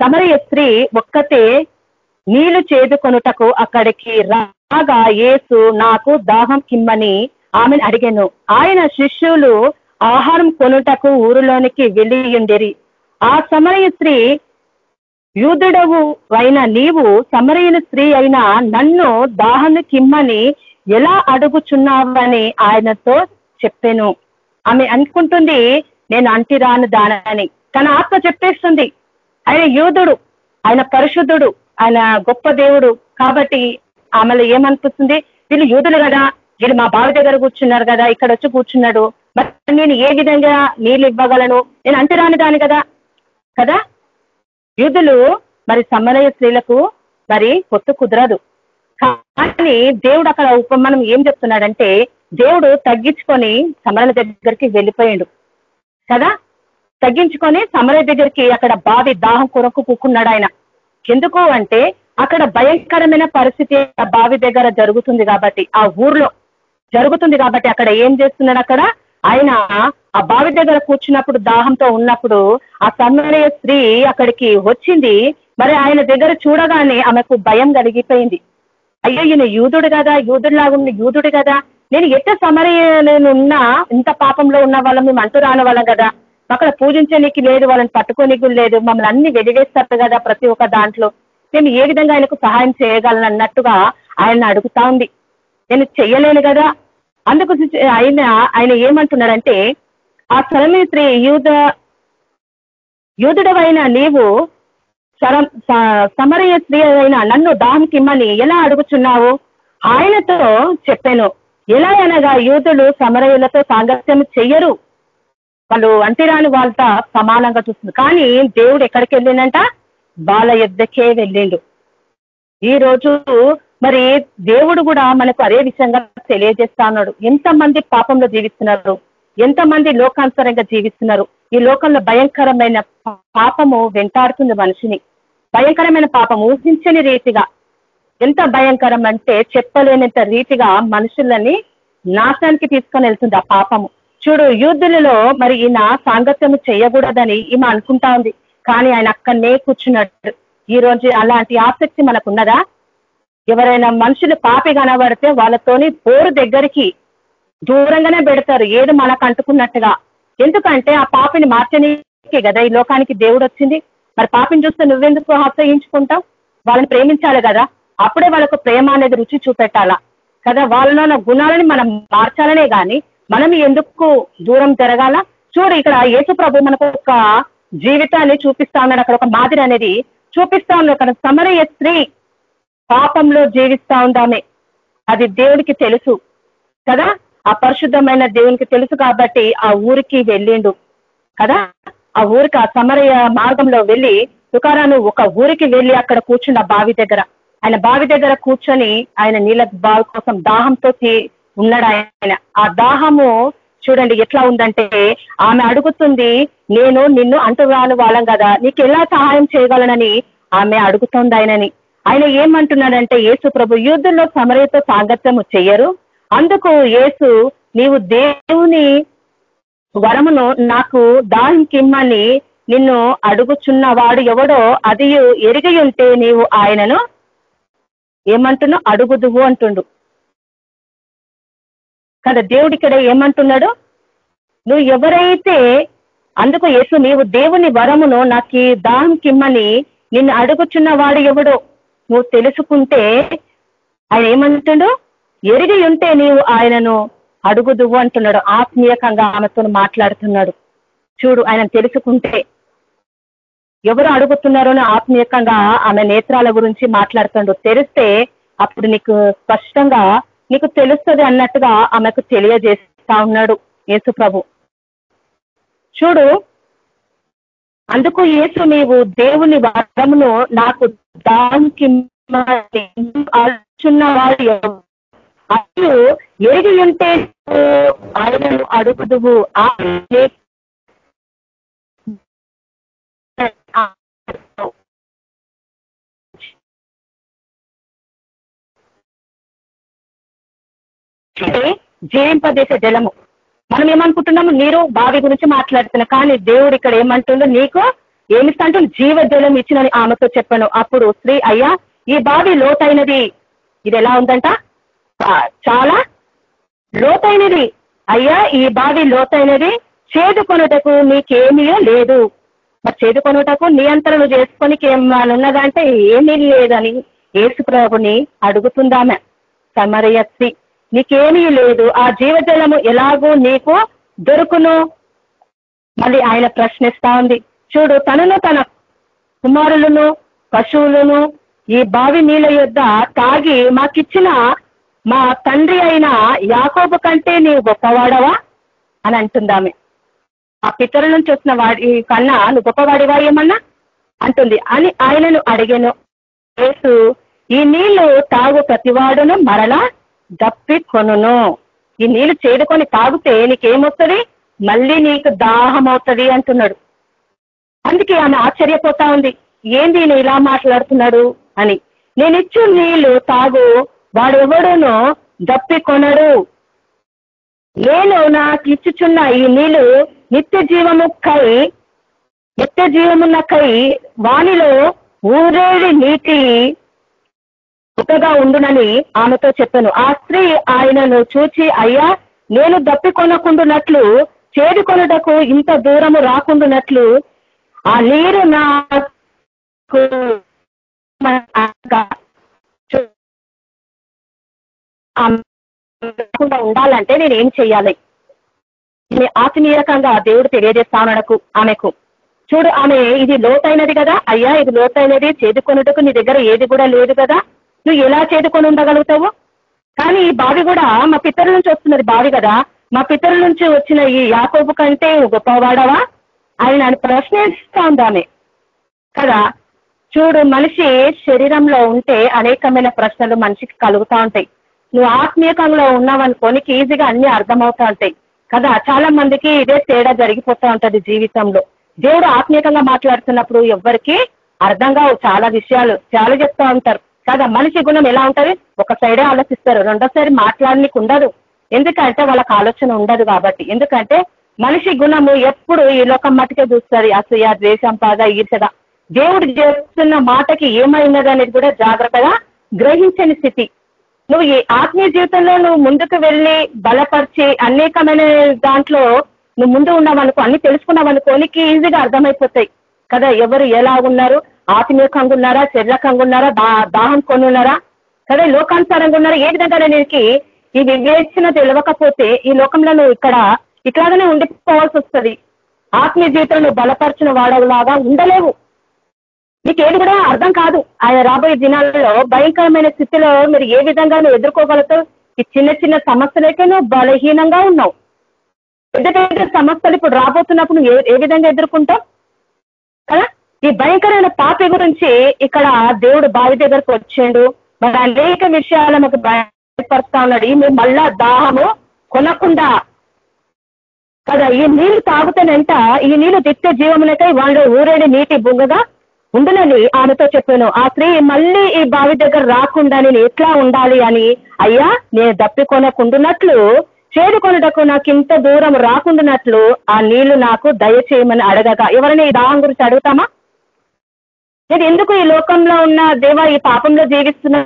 సమరయ స్త్రీ ఒక్కతే నీళ్ళు చేదుకొనుటకు అక్కడికి రాగా ఏసు నాకు దాహం కిమ్మని ఆమెను అడిగాను. ఆయన శిష్యులు ఆహారం కొనుటకు ఊరిలోనికి వెళ్ళి ఆ సమరయ స్త్రీ యూదుడవు అయిన నీవు సమరయుని స్త్రీ అయిన నన్ను దాహను కిమ్మని ఎలా అడుగుచున్నావని ఆయనతో చెప్పాను. ఆమె అనుకుంటుంది నేను అంటిరాను దానని. తన ఆత్మ చెప్పేస్తుంది ఆయన యూదుడు ఆయన పరిశుద్ధుడు ఆయన గొప్ప దేవుడు కాబట్టి ఆమెలో ఏమనిపిస్తుంది? వీళ్ళు యూదులు కదా వీళ్ళు మా బావి దగ్గర కూర్చున్నారు కదా ఇక్కడ వచ్చి కూర్చున్నాడు. మరి నేను ఏ విధంగా నీళ్ళు ఇవ్వగలను? నేను అంటిరాని దాని కదా కదా? యూదులు మరి సమరయ స్త్రీలకు మరి పొత్తు కుదరదు. కానీ దేవుడు అక్కడ ఉపమానం ఏం చెప్తున్నాడంటే దేవుడు తగ్గించుకొని సమరల దగ్గరికి వెళ్ళిపోయాడు. కదా? తగ్గించుకొని సమరయ దగ్గరికి అక్కడ బావి దాహం కొరకు కూకున్నాడు ఆయన. ఎందుకు అంటే అక్కడ భయంకరమైన పరిస్థితి బావి దగ్గర జరుగుతుంది కాబట్టి ఆ ఊర్లో జరుగుతుంది కాబట్టి అక్కడ ఏం చేస్తున్నాడు అక్కడ? ఆయన ఆ బావి దగ్గర కూర్చున్నప్పుడు దాహంతో ఉన్నప్పుడు ఆ సమరయ స్త్రీ అక్కడికి వచ్చింది. మరి ఆయన దగ్గర చూడగానే ఆమెకు భయం కలిగిపోయింది. అయ్యో ఈయన యూదుడు కదా యూదుడిలాగున్న ఉన్న యూదుడు కదా. నేను ఎట్ట సమరయున్నా ఇంత పాపంలో ఉన్న వాళ్ళం మేము అంటూ రాని వాళ్ళం కదా. అక్కడ పూజించనీకి లేదు వాళ్ళని పట్టుకోనికి లేదు. మమ్మల్ని అన్ని వెలివేస్తారు కదా ప్రతి ఒక్క దాంట్లో. నేను ఏ విధంగా ఆయనకు సహాయం చేయగలను అన్నట్టుగా ఆయన అడుగుతా ఉంది. నేను చెయ్యలేను కదా. అందుకు ఆయన ఆయన ఏమంటున్నారంటే ఆ స్త్రీ యూద యూదుడవైన నీవు సమరయ స్త్రీ అయిన నన్ను దాహంకిమ్మని ఎలా అడుగుచున్నావు? ఆయనతో చెప్పాను. ఎలా అనగా యూదులు సమరయులతో సాంగత్యం చెయ్యరు? వాళ్ళు అంటిరాని వాళ్ళతో సమానంగా చూస్తుంది. కానీ దేవుడు ఎక్కడికి వెళ్ళిండంట? బాల యుద్ధకే వెళ్ళిండు. ఈ రోజు మరి దేవుడు కూడా మనకు అదే విషయంగా తెలియజేస్తా ఉన్నాడు ఎంతమంది పాపంలో జీవిస్తున్నారు? ఎంతమంది లోకాంతరంగా జీవిస్తున్నారు? ఈ లోకంలో భయంకరమైన పాపము వెంటాడుతుంది మనిషిని. భయంకరమైన పాపం ఊహించని రీతిగా ఎంత భయంకరం అంటే చెప్పలేనంత రీతిగా మనుషులని నాశనానికి తీసుకొని వెళ్తుంది ఆ పాపము. చూడు యూదులలో మరి ఈయన సాంగత్యము చేయకూడదని ఈమె అనుకుంటా ఉంది. కానీ ఆయన అక్కడనే కూర్చున్నాడు. ఈ రోజు అలాంటి ఆసక్తి మనకు ఉన్నదా? ఎవరైనా మనుషులు పాపి కనబడితే వాళ్ళతోని పోరు దగ్గరికి దూరంగానే పెడతారు. ఏది మనకు అంటుకున్నట్టుగా. ఎందుకంటే ఆ పాపిని మార్చనీకే కదా ఈ లోకానికి దేవుడు వచ్చింది. మరి పాపిని చూస్తే నువ్వెందుకు ఆశ్రయించుకుంటావు? వాళ్ళని ప్రేమించాలి కదా. అప్పుడే వాళ్ళకు ప్రేమ అనేది రుచి చూపెట్టాలా? కదా వాళ్ళలో ఉన్న గుణాలని మనం మార్చాలనే గాని మనం ఎందుకు దూరం జరగాల? చూడు ఇక్కడ యేసు ప్రభు మనకు ఒక జీవితాన్ని చూపిస్తా ఉన్నాడు. అక్కడ ఒక మాదిరి అనేది చూపిస్తా ఉన్నాడు. అక్కడ సమరయ స్త్రీ పాపంలో జీవిస్తా ఉందామే. అది దేవుడికి తెలుసు. కదా? ఆ పరిశుద్ధమైన దేవునికి తెలుసు కాబట్టి ఆ ఊరికి వెళ్ళిండు. కదా? ఆ ఊరికి ఆ సమరయ మార్గంలో వెళ్ళి తుకారాను ఒక ఊరికి వెళ్ళి అక్కడ కూర్చున్న బావి దగ్గర. ఆయన బావి దగ్గర కూర్చొని ఆయన నీళ్ళ బావి కోసం దాహంతో ఉన్నాడు ఆయన. ఆ దాహము చూడండి ఎట్లా ఉందంటే ఆమె అడుగుతుంది నేను నిన్ను అంటురాను వాళ్ళం కదా. నీకు ఎలా సహాయం చేయగలనని? ఆమె అడుగుతుంది ఆయనని. ఆయన ఏమంటున్నాడంటే యేసు ప్రభు యుద్ధంలో సమరయతో సాంగత్యము చెయ్యరు. అందుకు యేసు నీవు దేవుని వరమును నాకు దాహింకిమ్మని నిన్ను అడుగుచున్న వాడు ఎవడో అది ఎరిగి ఉంటే నీవు ఆయనను ఏమంటున్నావు? అడుగుదువు అంటుండు. కదా దేవుడి ఇక్కడ ఏమంటున్నాడు? నువ్వు ఎవరైతే అందుకు యేసు నీవు దేవుని వరమును నాకు దాహం కిమ్మని నిన్ను అడుగుచున్న వాడు ఎవడో నువ్వు తెలుసుకుంటే ఆయన ఏమంటుడు? ఎరిగి ఉంటే నీవు ఆయనను అడుగుదువు అంటున్నాడు. ఆత్మీయకంగా ఆమెతో మాట్లాడుతున్నాడు. చూడు ఆయన తెలుసుకుంటే ఎవరు అడుగుతున్నారో ఆత్మీయకంగా ఆమె నేత్రాల గురించి మాట్లాడుతుండు. తెలిస్తే అప్పుడు నీకు స్పష్టంగా నీకు తెలుస్తుంది అన్నట్టుగా ఆమెకు తెలియజేస్తా ఉన్నాడు యేసు ప్రభు. చూడు అందుకు యేసు నీవు దేవుని వరమును నాకు దానికి వాడు అసలు ఏది ఉంటే ఆయనను అడుగుదువు? జీవింపదేశ జలము. మనం ఏమనుకుంటున్నాము? నీరు బావి గురించి మాట్లాడుతున్నాం కానీ దేవుడు ఇక్కడ ఏమంటుండో నీకు ఏమిస్తంటూ జీవ జలం ఇచ్చినని ఆమెతో చెప్పాను. అప్పుడు స్త్రీ అయ్యా ఈ బావి లోతైనది. ఇది ఎలా ఉందంట? చాలా లోతైనది. అయ్యా ఈ బావి లోతైనది. చేదుకొనుటకు నీకేమీయో లేదు. మరి చేదుకొనుటకు నియంత్రణ చేసుకొని ఉన్నదంటే ఏమీ లేదని ఏసుప్రభుని అడుగుతుందామె. సమరయ నీకేమీ లేదు. ఆ జీవజలము ఎలాగూ నీకు దొరుకును? మళ్ళీ ఆయన ప్రశ్నిస్తా ఉంది. చూడు తనను తన కుమారులను పశువులను ఈ బావి నీళ్ళ యొద్ తాగి మాకిచ్చిన మా తండ్రి అయిన యాకోబు కంటే నీవు గొప్పవాడవా? అని అంటుందామె. ఆ పితరుల నుంచి వచ్చిన వాడి కన్నా నువ్వు గొప్పవాడివా ఏమన్నా? అంటుంది. అని ఆయనను అడిగాను. యేసు ఈ నీళ్ళు తాగు ప్రతివాడును మరలా దప్పి కొనును. ఈ నీళ్ళు చేదుకొని తాగితే నీకేమొస్తుంది? మళ్ళీ నీకు దాహం అవుతుంది అంటున్నాడు. అందుకే ఆమె ఆశ్చర్యపోతా ఉంది. ఏంది నేను ఇలా మాట్లాడుతున్నాడు అని. నేను ఇచ్చు నీళ్ళు తాగు వాడెవడునో దప్పి కొనడు. నేను నాకు ఇచ్చుచున్న ఈ నీళ్ళు నిత్య జీవము కై నిత్య జీవమున్న కై వానిలో ఊరేడి నీటి ఉత్తగా ఉండునని ఆమెతో చెప్పాను. ఆ స్త్రీ ఆయనను చూచి అయ్యా నేను దప్పికొనకుండునట్లు చేదుకొనుటకు ఇంత దూరము రాకుండునట్లు ఆ నీరు నాకు ఉండాలంటే నేను ఏం చెయ్యాలి? ఆత్మీయకంగా దేవుడు తెలియజేస్తా ఆమెకు. చూడు ఆమె ఇది లోతైనది కదా? అయ్యా ఇది లోతైనది. చేదుకొనుటకు నీ దగ్గర ఏది కూడా లేదు కదా? నువ్వు ఎలా చేదుకొని ఉండగలుగుతావు కానీ ఈ బావి కూడా మా పితరుల నుంచి వస్తున్నది బావి కదా? మా పితరుల నుంచి వచ్చిన ఈ యాకోబు కంటే గొప్పవాడవా? ఆయన ప్రశ్నిస్తా ఉందామె కదా? చూడు మనిషి శరీరంలో ఉంటే అనేకమైన ప్రశ్నలు మనిషికి కలుగుతూ ఉంటాయి. నువ్వు ఆత్మీయకంలో ఉన్నావనుకో నీకు ఈజీగా అన్ని అర్థమవుతా ఉంటాయి. కదా? చాలా మందికి ఇదే తేడా జరిగిపోతూ ఉంటది జీవితంలో. దేవుడు ఆత్మీయకంగా మాట్లాడుతున్నప్పుడు ఎవ్వరికి అర్థం కావు చాలా విషయాలు చాలా చెప్తా ఉంటారు. కదా? మనిషి గుణం ఎలా ఉంటది? ఒక సైడే ఆలోచిస్తారు రెండోసారి మాట్లాడనికి ఉండదు ఎందుకంటే వాళ్ళకి ఆలోచన ఉండదు కాబట్టి. ఎందుకంటే మనిషి గుణము ఎప్పుడు ఈ లోకం మటుకే చూస్తుంది. అసూయ ద్వేషం పాద ఈర్చగా దేవుడు చేస్తున్న మాటకి ఏమైనది అనేది కూడా జాగ్రత్తగా గ్రహించని స్థితి. నువ్వు ఈ ఆత్మీయ జీవితంలో నువ్వు ముందుకు వెళ్ళి బలపరిచి అనేకమైన దాంట్లో నువ్వు ముందు ఉన్నావనుకో అన్ని తెలుసుకున్నావనుకో నీకు ఈజీగా అర్థమైపోతాయి. కదా ఎవరు ఎలా ఉన్నారు? ఆత్మీయకంగా ఉన్నారా శరీరకంగా ఉన్నారా దాహం కొని ఉన్నారా కదా లోకానుసారంగా ఉన్నారా? ఏ విధంగా నీకు ఈ వివేచన తెలియకపోతే ఈ లోకంలో నువ్వు ఇక్కడ ఇట్లాగనే ఉండిపోవాల్సి వస్తుంది ఆత్మీయ జీవితంలో నువ్వు బలపరిచిన వాడలాగా ఉండలేవు. నీకేది కూడా అర్థం కాదు. ఆయన రాబోయే దినాలలో భయంకరమైన స్థితిలో మీరు ఏ విధంగా నువ్వు ఎదుర్కోగలతో ఈ చిన్న చిన్న సమస్యలకే నువ్వు బలహీనంగా ఉన్నావు. పెద్ద పెద్ద సమస్యలు ఇప్పుడు రాబోతున్నప్పుడు నువ్వు ఏ విధంగా ఎదుర్కొంటావు? కదా ఈ భయంకరమైన పాప గురించి ఇక్కడ దేవుడు బావి దగ్గరకు వచ్చాడు. మరి అనేక విషయాలు మాకు బయటపరుస్తా ఉన్నాడు. మేము మళ్ళా దాహము కొనకుండా కదా ఈ నీళ్ళు తాగుతానంట ఈ నీళ్ళు దిత్య జీవమునకై వాళ్ళు ఊరేడి నీటి బుంగగా ఉండునని ఆమెతో చెప్పాను. ఆ స్త్రీ మళ్ళీ ఈ బావి దగ్గర రాకుండా నేను ఎట్లా ఉండాలి అని? అయ్యా నేను దప్పికొనకుండునట్లు చేరుకొనటకు నాకు ఇంత దూరం రాకుండానట్లు ఆ నీళ్ళు నాకు దయచేయమని అడగగా. ఎవరైనా ఈ దాహం గురించి అడుగుతామా? నేను ఎందుకు ఈ లోకంలో ఉన్న దేవ ఈ పాపంలో జీవిస్తున్నా?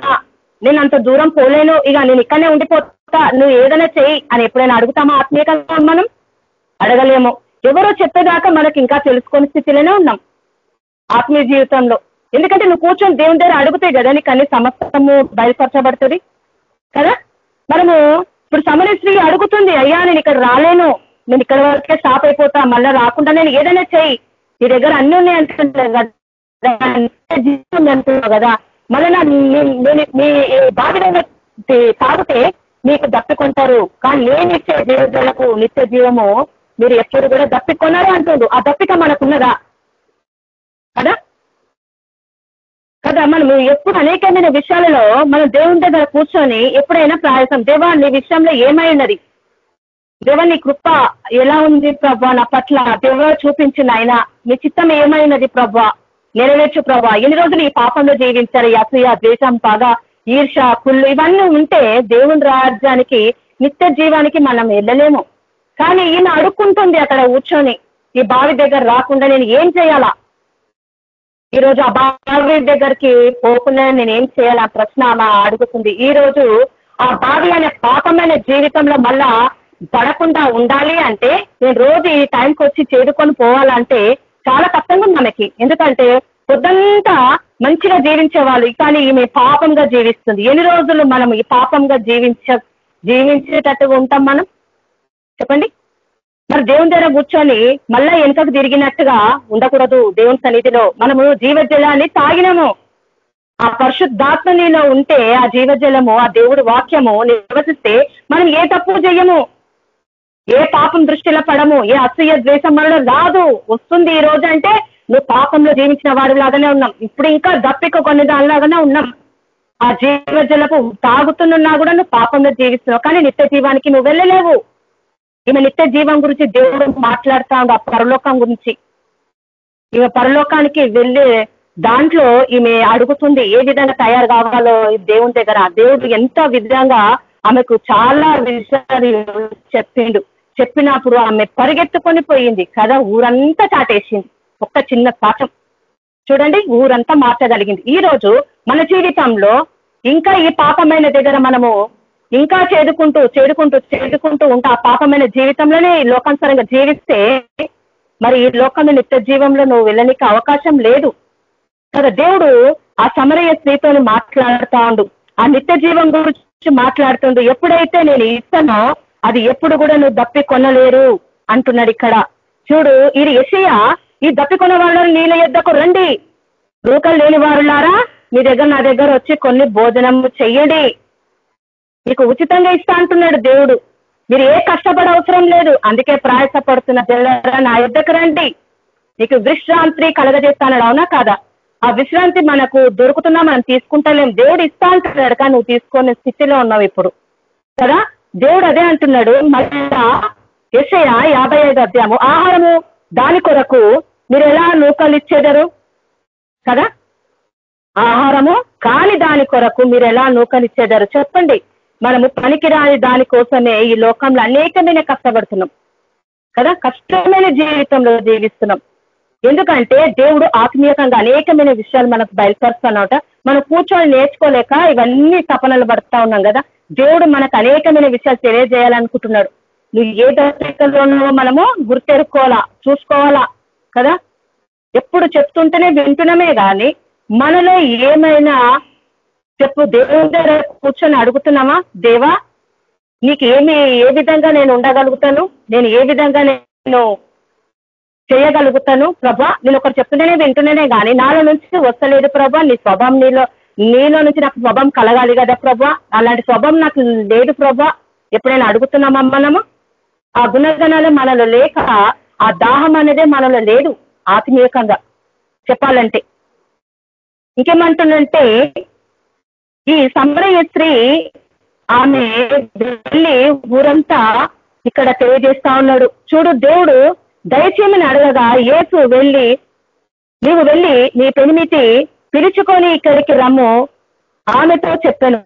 నేను అంత దూరం పోలేను. ఇక నేను ఇక్కడనే ఉండిపోతా. నువ్వు ఏదైనా చెయ్యి అని ఎప్పుడైనా అడుగుతామా ఆత్మీయంగా మనం? అడగలేము. ఎవరో చెప్పేదాకా మనకి ఇంకా తెలుసుకొని స్థితిలోనే ఉన్నాం. ఆత్మీయ జీవితంలో. ఎందుకంటే నువ్వు కూర్చొని దేవుని దగ్గర అడిగితే కదా నీకు అన్ని సమస్తము బయలుపరచబడుతుంది. కదా? మనము ఇప్పుడు సమరశ్రీ అడుగుతుంది అయ్యా నేను ఇక్కడ రాలేను. నేను ఇక్కడ వరకే స్టాప్ అయిపోతా. మళ్ళీ రాకుండా నేను ఏదైనా చెయ్యి నీ దగ్గర అన్ని ఉన్నాయి అంటున్నాను అంటున్నావు కదా. మళ్ళీ నేను మీ బాధ తాగితే మీకు దప్పికొంటారు. కానీ నేను ఇచ్చే జీవితాలకు నిత్య జీవము మీరు ఎప్పుడు కూడా దప్పికొన్నారు అంటుండ్రు. ఆ దప్పిక మనకున్నదా? కదా? కదా మనం ఎప్పుడు అనేకమైన విషయాలలో మనం దేవుని దగ్గర కూర్చొని ఎప్పుడైనా ప్రాయసం దేవా నీ విషయంలో ఏమై ఉన్నది దేవ నీ కృప ఎలా ఉంది ప్రభా నా పట్ల? దేవ చూపించిన ఆయన నీ చిత్తం ఏమైనది ప్రభా? నెరవేర్చు ప్రభా. ఎన్ని రోజులు ఈ పాపంలో జీవించారు? ఈ అసూయ ద్వేషం పగ ఈర్ష కుళ్ళు ఇవన్నీ ఉంటే దేవుని రాజ్యానికి నిత్య జీవానికి మనం వెళ్ళలేము. కానీ ఈయన అడుక్కుంటుంది అక్కడ కూర్చొని. ఈ బావి దగ్గర రాకుండా నేను ఏం చేయాలా? ఈరోజు ఆ బావి దగ్గరికి పోకుండా నేను ఏం చేయాలా? ప్రశ్న అలా అడుగుతుంది. ఈ రోజు ఆ బావి అనే పాపమైన జీవితంలో మళ్ళా పడకుండా ఉండాలి అంటే నేను రోజు ఈ టైంకి వచ్చి చేరుకొని పోవాలంటే చాలా కష్టంగా ఉంది మనకి ఎందుకంటే పొద్దంతా మంచిగా జీవించే వాళ్ళు కానీ ఈమె పాపంగా జీవిస్తుంది. ఎన్ని రోజులు మనం ఈ పాపంగా జీవించ జీవించేటట్టుగా ఉంటాం మనం? చెప్పండి. మరి దేవుని దగ్గర కూర్చొని మళ్ళా వెనుకకు తిరిగినట్టుగా ఉండకూడదు దేవుని సన్నిధిలో. మనము జీవజలాన్ని తాగినము. ఆ పరిశుద్ధాత్మ నీలో ఉంటే ఆ జీవజలము ఆ దేవుడు వాక్యము నివసిస్తే మనం ఏ తప్పు చేయము? ఏ పాపం దృష్టిలో పడము? ఏ అసూయ ద్వేషం మనలో రాదు. వస్తుంది ఈ రోజు అంటే నువ్వు పాపంలో జీవించిన వాడి లాగానే ఉన్నాం. ఇప్పుడు ఇంకా దప్పిక కొన్ని దానిలాగానే ఉన్నాం. ఆ జీవజలపు తాగుతున్నా కూడా నువ్వు పాపంలో జీవిస్తున్నావు. కానీ నిత్య జీవానికి నువ్వు వెళ్ళలేవు. ఈమె నిత్య జీవం గురించి దేవుడు మాట్లాడుతా ఆ పరలోకం గురించి. ఈమె పరలోకానికి వెళ్ళే దాంట్లో ఈమె అడుగుతుంది ఏ విధంగా తయారు కావాలో దేవుని దగ్గర. దేవుడు ఎంత విధంగా ఆమెకు చాలా విషయాలు చెప్పిండు. చెప్పినప్పుడు ఆమె పరిగెత్తుకొని పోయింది. కదా ఊరంతా చాటేసింది. ఒక్క చిన్న పాఠం. చూడండి ఊరంతా మార్చగలిగింది. ఈ రోజు మన జీవితంలో ఇంకా ఈ పాపమైన దగ్గర మనము ఇంకా చేదుకుంటూ చేదుకుంటూ చేదుకుంటూ ఉంటే ఆ పాపమైన జీవితంలోనే లోకానుసారంగా జీవిస్తే మరి ఈ లోకంలో నిత్య జీవంలో నువ్వు వెళ్ళనికి అవకాశం లేదు. కదా దేవుడు ఆ సమరయ స్త్రీతో మాట్లాడుతా ఉండు. ఆ నిత్య జీవం గురించి మాట్లాడుతుండు ఎప్పుడైతే నేను ఇస్తానో అది ఎప్పుడు కూడా నువ్వు దప్పి కొనలేరు అంటున్నాడు ఇక్కడ. చూడు ఇది ఎషియా ఈ దప్పి కొన్న వాళ్ళని నీళ్ళ ఎద్దకు రండి. రూకలు లేని వారులారా మీ దగ్గర నా దగ్గర వచ్చి కొన్ని భోజనం చెయ్యండి. మీకు ఉచితంగా ఇస్తా అంటున్నాడు దేవుడు. మీరు ఏ కష్టపడ అవసరం లేదు. అందుకే ప్రయాసపడుతున్న జల్లరా నా యుద్ధకు రండి. నీకు విశ్రాంతి కలగజేస్తానడు అవునా కాదా? ఆ విశ్రాంతి మనకు దొరుకుతున్నా మనం తీసుకుంటలేం. దేవుడు ఇస్తా అంటున్నాడు కానీ నువ్వు తీసుకునే స్థితిలో ఉన్నావు ఇప్పుడు. కదా? దేవుడు అదే అంటున్నాడు. మళ్ళా ఎస్ఐ యాభై ఐదు అధ్యాము ఆహారము దాని కొరకు మీరు ఎలా నూకలు ఇచ్చేదరు? కదా? ఆహారము కాని దాని కొరకు మీరు ఎలా నూకనిచ్చేదారు చెప్పండి. మనము పనికిరాని దాని కోసమే ఈ లోకంలో అనేకమైన కష్టపడుతున్నాం. కదా? కష్టమైన జీవితంలో జీవిస్తున్నాం. ఎందుకంటే దేవుడు ఆత్మీయకంగా అనేకమైన విషయాలు మనకు బయలుపరుస్తున్నట మనం కూర్చొని నేర్చుకోలేక ఇవన్నీ తపనలు పడుతూ ఉన్నాం కదా? దేవుడు మనకు అనేకమైన విషయాలు తెలియజేయాలనుకుంటున్నాడు. నువ్వు ఏ దశలో ఉన్నావో మనము గుర్తెరుక్కోవాలా చూసుకోవాలా కదా? ఎప్పుడు చెప్తుంటేనే వింటున్నమే కానీ మనలో ఏమైనా చెప్పు దేవుని దగ్గర కూర్చొని అడుగుతున్నామా? దేవా నీకు ఏమి ఏ విధంగా నేను ఉండగలుగుతాను? నేను ఏ విధంగా నేను చేయగలుగుతాను? ప్రభా నేను ఒకరు చెప్తుంటేనే వింటున్నానే కానీ నాలో నుంచి వస్తలేదు ప్రభా నీ స్వభావం నీలో నీలో నుంచి నాకు స్వభావం కలగాలి కదా ప్రభా? అలాంటి స్వభావం నాకు లేదు ప్రభా. ఎప్పుడైనా అడుగుతున్నామా మనము? ఆ గుణగణాలు మనలో లేక ఆ దాహం అనేదే మనలో లేదు ఆత్మీయకంగా చెప్పాలంటే. ఇంకేమంటుందంటే ఈ సమరయ ఆమె వెళ్ళి ఊరంతా ఇక్కడ తెలియజేస్తా ఉన్నాడు. చూడు దేవుడు దయచేయమని అడగగా ఏసు వెళ్ళి నీవు వెళ్ళి నీ పెనిమిటి పిలుచుకొని ఇక్కడికి రమ్ము. ఆమెతో చెప్పాను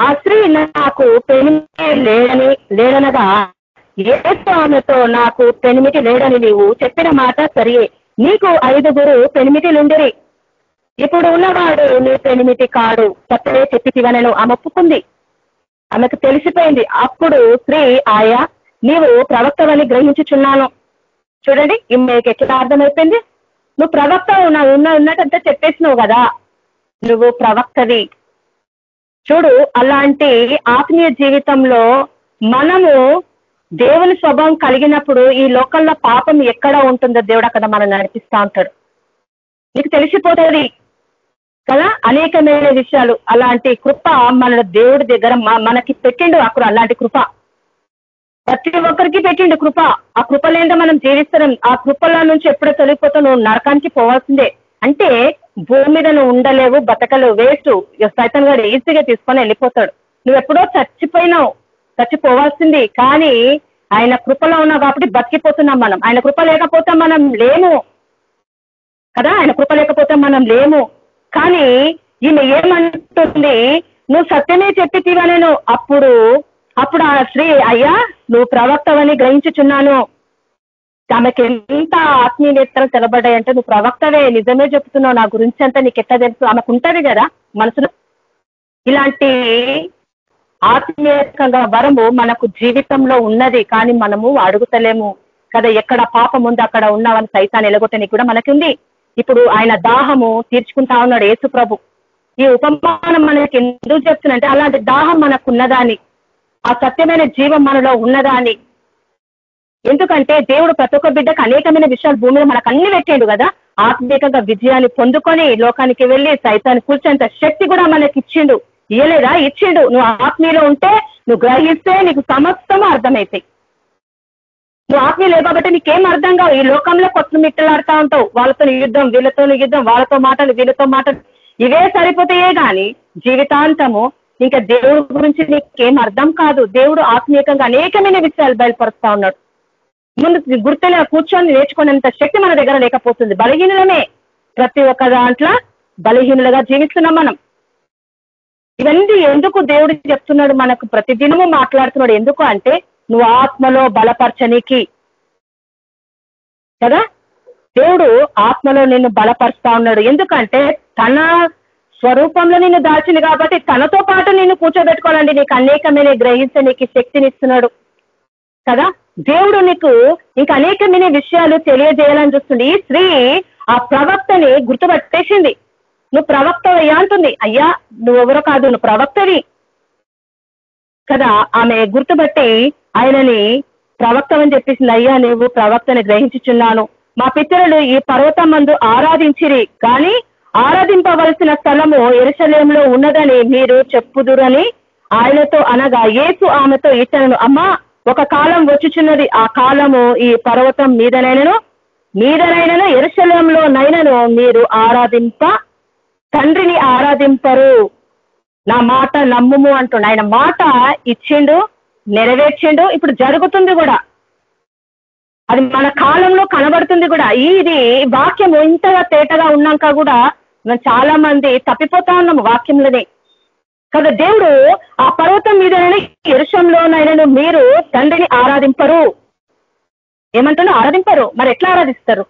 ఆ స్త్రీ నాకు పెనిమిటి లేడని లేడనగా ఏసు ఆమెతో నాకు పెనిమిటి లేడని నీవు చెప్పిన మాట సరియే. నీకు ఐదుగురు పెనిమిటిలుండిరి ఇప్పుడు ఉన్నవాడు నీ పెనిమిటి కాడు? కొత్తవే చెప్పితివనను ఆమె ఒప్పుకుంది ఆమెకు తెలిసిపోయింది. అప్పుడు స్త్రీ ఆయా నీవు ప్రవక్తవని గ్రహించుచున్నాను. చూడండి ఈమెకి ఎట్లా అర్థమైపోయింది? నువ్వు ప్రవక్త ఉన్నావు ఉన్న ఉన్నట్టంతా చెప్పేసినావు కదా. నువ్వు ప్రవక్తవి. చూడు అలాంటి ఆత్మీయ జీవితంలో మనము దేవుని స్వభావం కలిగినప్పుడు ఈ లోకల్లో పాపం ఎక్కడ ఉంటుందో దేవుడు అక్కడ మనం నడిపిస్తా ఉంటాడు. నీకు తెలిసిపోతుంది. కదా? అనేకమైన విషయాలు. అలాంటి కృప మన దేవుడి దగ్గర మనకి పెట్టిండు అక్కడ అలాంటి కృప. ప్రతి ఒక్కరికి పెట్టిండు కృప. ఆ కృప లేదా మనం జీవిస్తున్నాం. ఆ కృపల నుంచి ఎప్పుడో తొలగిపోతావు నువ్వు నరకానికి పోవాల్సిందే. అంటే భూమి మీద నువ్వు ఉండలేవు బతకలు వేస్ట్. సైతం గారు ఈజీగా తీసుకొని వెళ్ళిపోతాడు. నువ్వు ఎప్పుడో చచ్చిపోయినావు. చచ్చిపోవాల్సింది. కానీ ఆయన కృపలో ఉన్నావు కాబట్టి బతికిపోతున్నాం మనం. ఆయన కృప లేకపోతే మనం లేము. కదా? ఆయన కృప లేకపోతే మనం లేము. కానీ ఈమె ఏమంటుంది? నువ్వు సత్యమే చెప్పితివా నేను? అప్పుడు అప్పుడు ఆ స్త్రీ అయ్యా నువ్వు ప్రవక్తవని గ్రహించుచున్నాను. ఆమెకి ఎంత ఆత్మీయతలు తెలబడ్డాయంటే నువ్వు ప్రవక్తవే నిజమే చెప్తున్నావు. నా గురించి అంతా నీకు ఎట్లా తెలుసు? ఆమెకు ఉంటది కదా మనసులో. ఇలాంటి ఆత్మీయంగా వరము మనకు జీవితంలో ఉన్నది కానీ మనము అడుగుతలేము. కదా ఎక్కడ పాపం ఉంది అక్కడ ఉన్నావని సైతాన్ని ఎలగొట్టని కూడా మనకి ఉంది ఇప్పుడు ఆయన దాహము తీర్చుకుంటా ఉన్నాడు యేసు ప్రభు. ఈ ఉపమానం మనకి ఎందుకు చెప్తున్నంటే అలాంటి దాహం మనకు ఉన్నదాని ఆ సత్యమైన జీవం మనలో ఉన్నదాని ఎందుకంటే దేవుడు ప్రతి ఒక్క బిడ్డకు అనేకమైన విషయాలు భూమిలో మనకు అన్ని పెట్టాడు కదా. ఆత్మీయంగా విజయాన్ని పొందుకొని లోకానికి వెళ్ళి సైతాన్ని కూర్చేంత శక్తి కూడా మనకి ఇచ్చిండు. ఇయ్యలేదా? ఇచ్చిండు. నువ్వు ఆత్మీయలో ఉంటే నువ్వు గ్రహిస్తే నీకు సమస్తం అర్థమవుతాయి నువ్వు ఆత్మీయులే కాబట్టి నీకేం అర్థం కావు. ఈ లోకంలో కొత్త మిట్టలాడుతూ ఉంటావు. వాళ్ళతో యుద్ధం వీళ్ళతో యుద్ధం వాళ్ళతో మాటలు వీళ్ళతో మాటలు ఇవే సరిపోతాయే కానీ జీవితాంతము ఇంకా దేవుడి గురించి నీకేం అర్థం కాదు. దేవుడు ఆత్మీయకంగా అనేకమైన విషయాలు బయలుపరుస్తా ఉన్నాడు. ముందు గుర్తులే కూర్చొని నేర్చుకునేంత శక్తి మన దగ్గర లేకపోతుంది. బలహీనులమే ప్రతి ఒక్క దాంట్లో బలహీనులుగా జీవిస్తున్నాం మనం. ఇవన్నీ ఎందుకు దేవుడు చెప్తున్నాడు? మనకు ప్రతిదినము మాట్లాడుతున్నాడు. ఎందుకు అంటే నువ్వు ఆత్మలో బలపరచనీకి. కదా? దేవుడు ఆత్మలో నిన్ను బలపరుస్తా ఉన్నాడు. ఎందుకంటే తన స్వరూపంలో నిన్ను దాచింది కాబట్టి తనతో పాటు నిన్ను కూర్చోబెట్టుకోవాలండి. నీకు అనేకమైన గ్రహించే నీకు శక్తిని ఇస్తున్నాడు కదా? దేవుడు నీకు ఇంకా అనేకమైన విషయాలు తెలియజేయాలని చూస్తుంది. ఈ స్త్రీ ఆ ప్రవక్తని గుర్తుపట్టేసింది. నువ్వు ప్రవక్త అయ్యా అంటుంది. అయ్యా నువ్వెవరో కాదు నువ్వు ప్రవక్తవి. కదా? ఆమె గుర్తుపట్టి ఆయనని ప్రవక్త అని చెప్పేసింది. అయ్యా నువ్వు ప్రవక్తని గ్రహించుచున్నాను. మా పితరులు ఈ పర్వతం మందు ఆరాధించిరి. కానీ ఆరాధింపవలసిన స్థలము ఎరుసలేంలో ఉన్నదని మీరు చెప్పుదురని ఆయనతో అనగా ఏసు ఆమెతో ఇతను అమ్మా ఒక కాలం వచ్చుచున్నది. ఆ కాలము ఈ పర్వతం మీదనైనను మీదనైనను ఎరుసలంలో నైనను మీరు ఆరాధింప తండ్రిని ఆరాధింపరు. నా మాట నమ్ముము అంటుండు. ఆయన మాట ఇచ్చిండు. నెరవేర్చిండు. ఇప్పుడు జరుగుతుంది కూడా. అది మన కాలంలో కనబడుతుంది కూడా. ఇది వాక్యము ఇంతగా తేటగా ఉన్నాక కూడా మనం చాలా మంది తప్పిపోతా ఉన్నాము వాక్యంలోనే కదా దేవుడు ఆ పర్వతం మీదనైనా ఇరుషంలోనైనా మీరు తండ్రిని ఆరాధింపరు. ఏమంటున్నా ఆరాధింపరు. మరి ఎట్లా ఆరాధిస్తారు?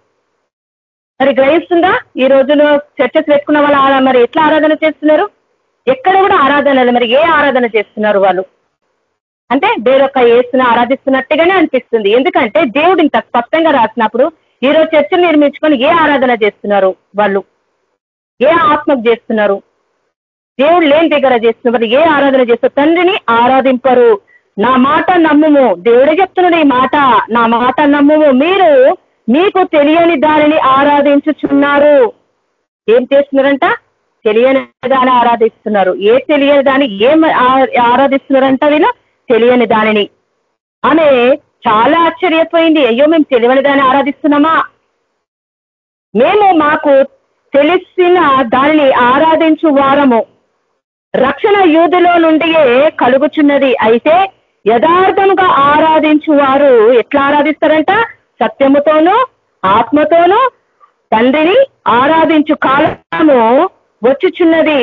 మరి గ్రహిస్తుందా? ఈ రోజులో చర్చస్ పెట్టుకున్న వాళ్ళు మరి ఎట్లా ఆరాధన చేస్తున్నారు? ఎక్కడ కూడా ఆరాధనలు. మరి ఏ ఆరాధన చేస్తున్నారు వాళ్ళు? అంటే వేరొక ఏసును ఆరాధిస్తున్నట్టుగానే అనిపిస్తుంది. ఎందుకంటే దేవుడు ఇంత స్పష్టంగా రాసినప్పుడు ఈ రోజు చర్చలు నిర్మించుకొని ఏ ఆరాధన చేస్తున్నారు వాళ్ళు? ఏ ఆత్మకు చేస్తున్నారు? దేవుడు లేని దగ్గర చేస్తున్నారు ఏ ఆరాధన చేస్తారు తండ్రిని ఆరాధింపరు. నా మాట నమ్ముము. దేవుడే చెప్తున్నాడు ఈ మాట. నా మాట నమ్ముము. మీరు మీకు తెలియని దానిని ఆరాధించుచున్నారు. ఏం చేస్తున్నారంట? తెలియని దాన్ని ఆరాధిస్తున్నారు. ఏ తెలియని దాన్ని ఏం ఆరాధిస్తున్నారంట వీళ్ళు? తెలియని దానిని. ఆమె చాలా ఆశ్చర్యపోయింది. అయ్యో మేము తెలియని దాన్ని ఆరాధిస్తున్నామా? మేము మాకు తెలిసిన దానిని ఆరాధించు వారము. రక్షణ యూదులో నుండియే కలుగుచున్నది. అయితే యథార్థముగా ఆరాధించు వారు ఎట్లా ఆరాధిస్తారంట? సత్యముతోనూ ఆత్మతోనూ తండ్రిని ఆరాధించు కాలము వచ్చుచున్నది.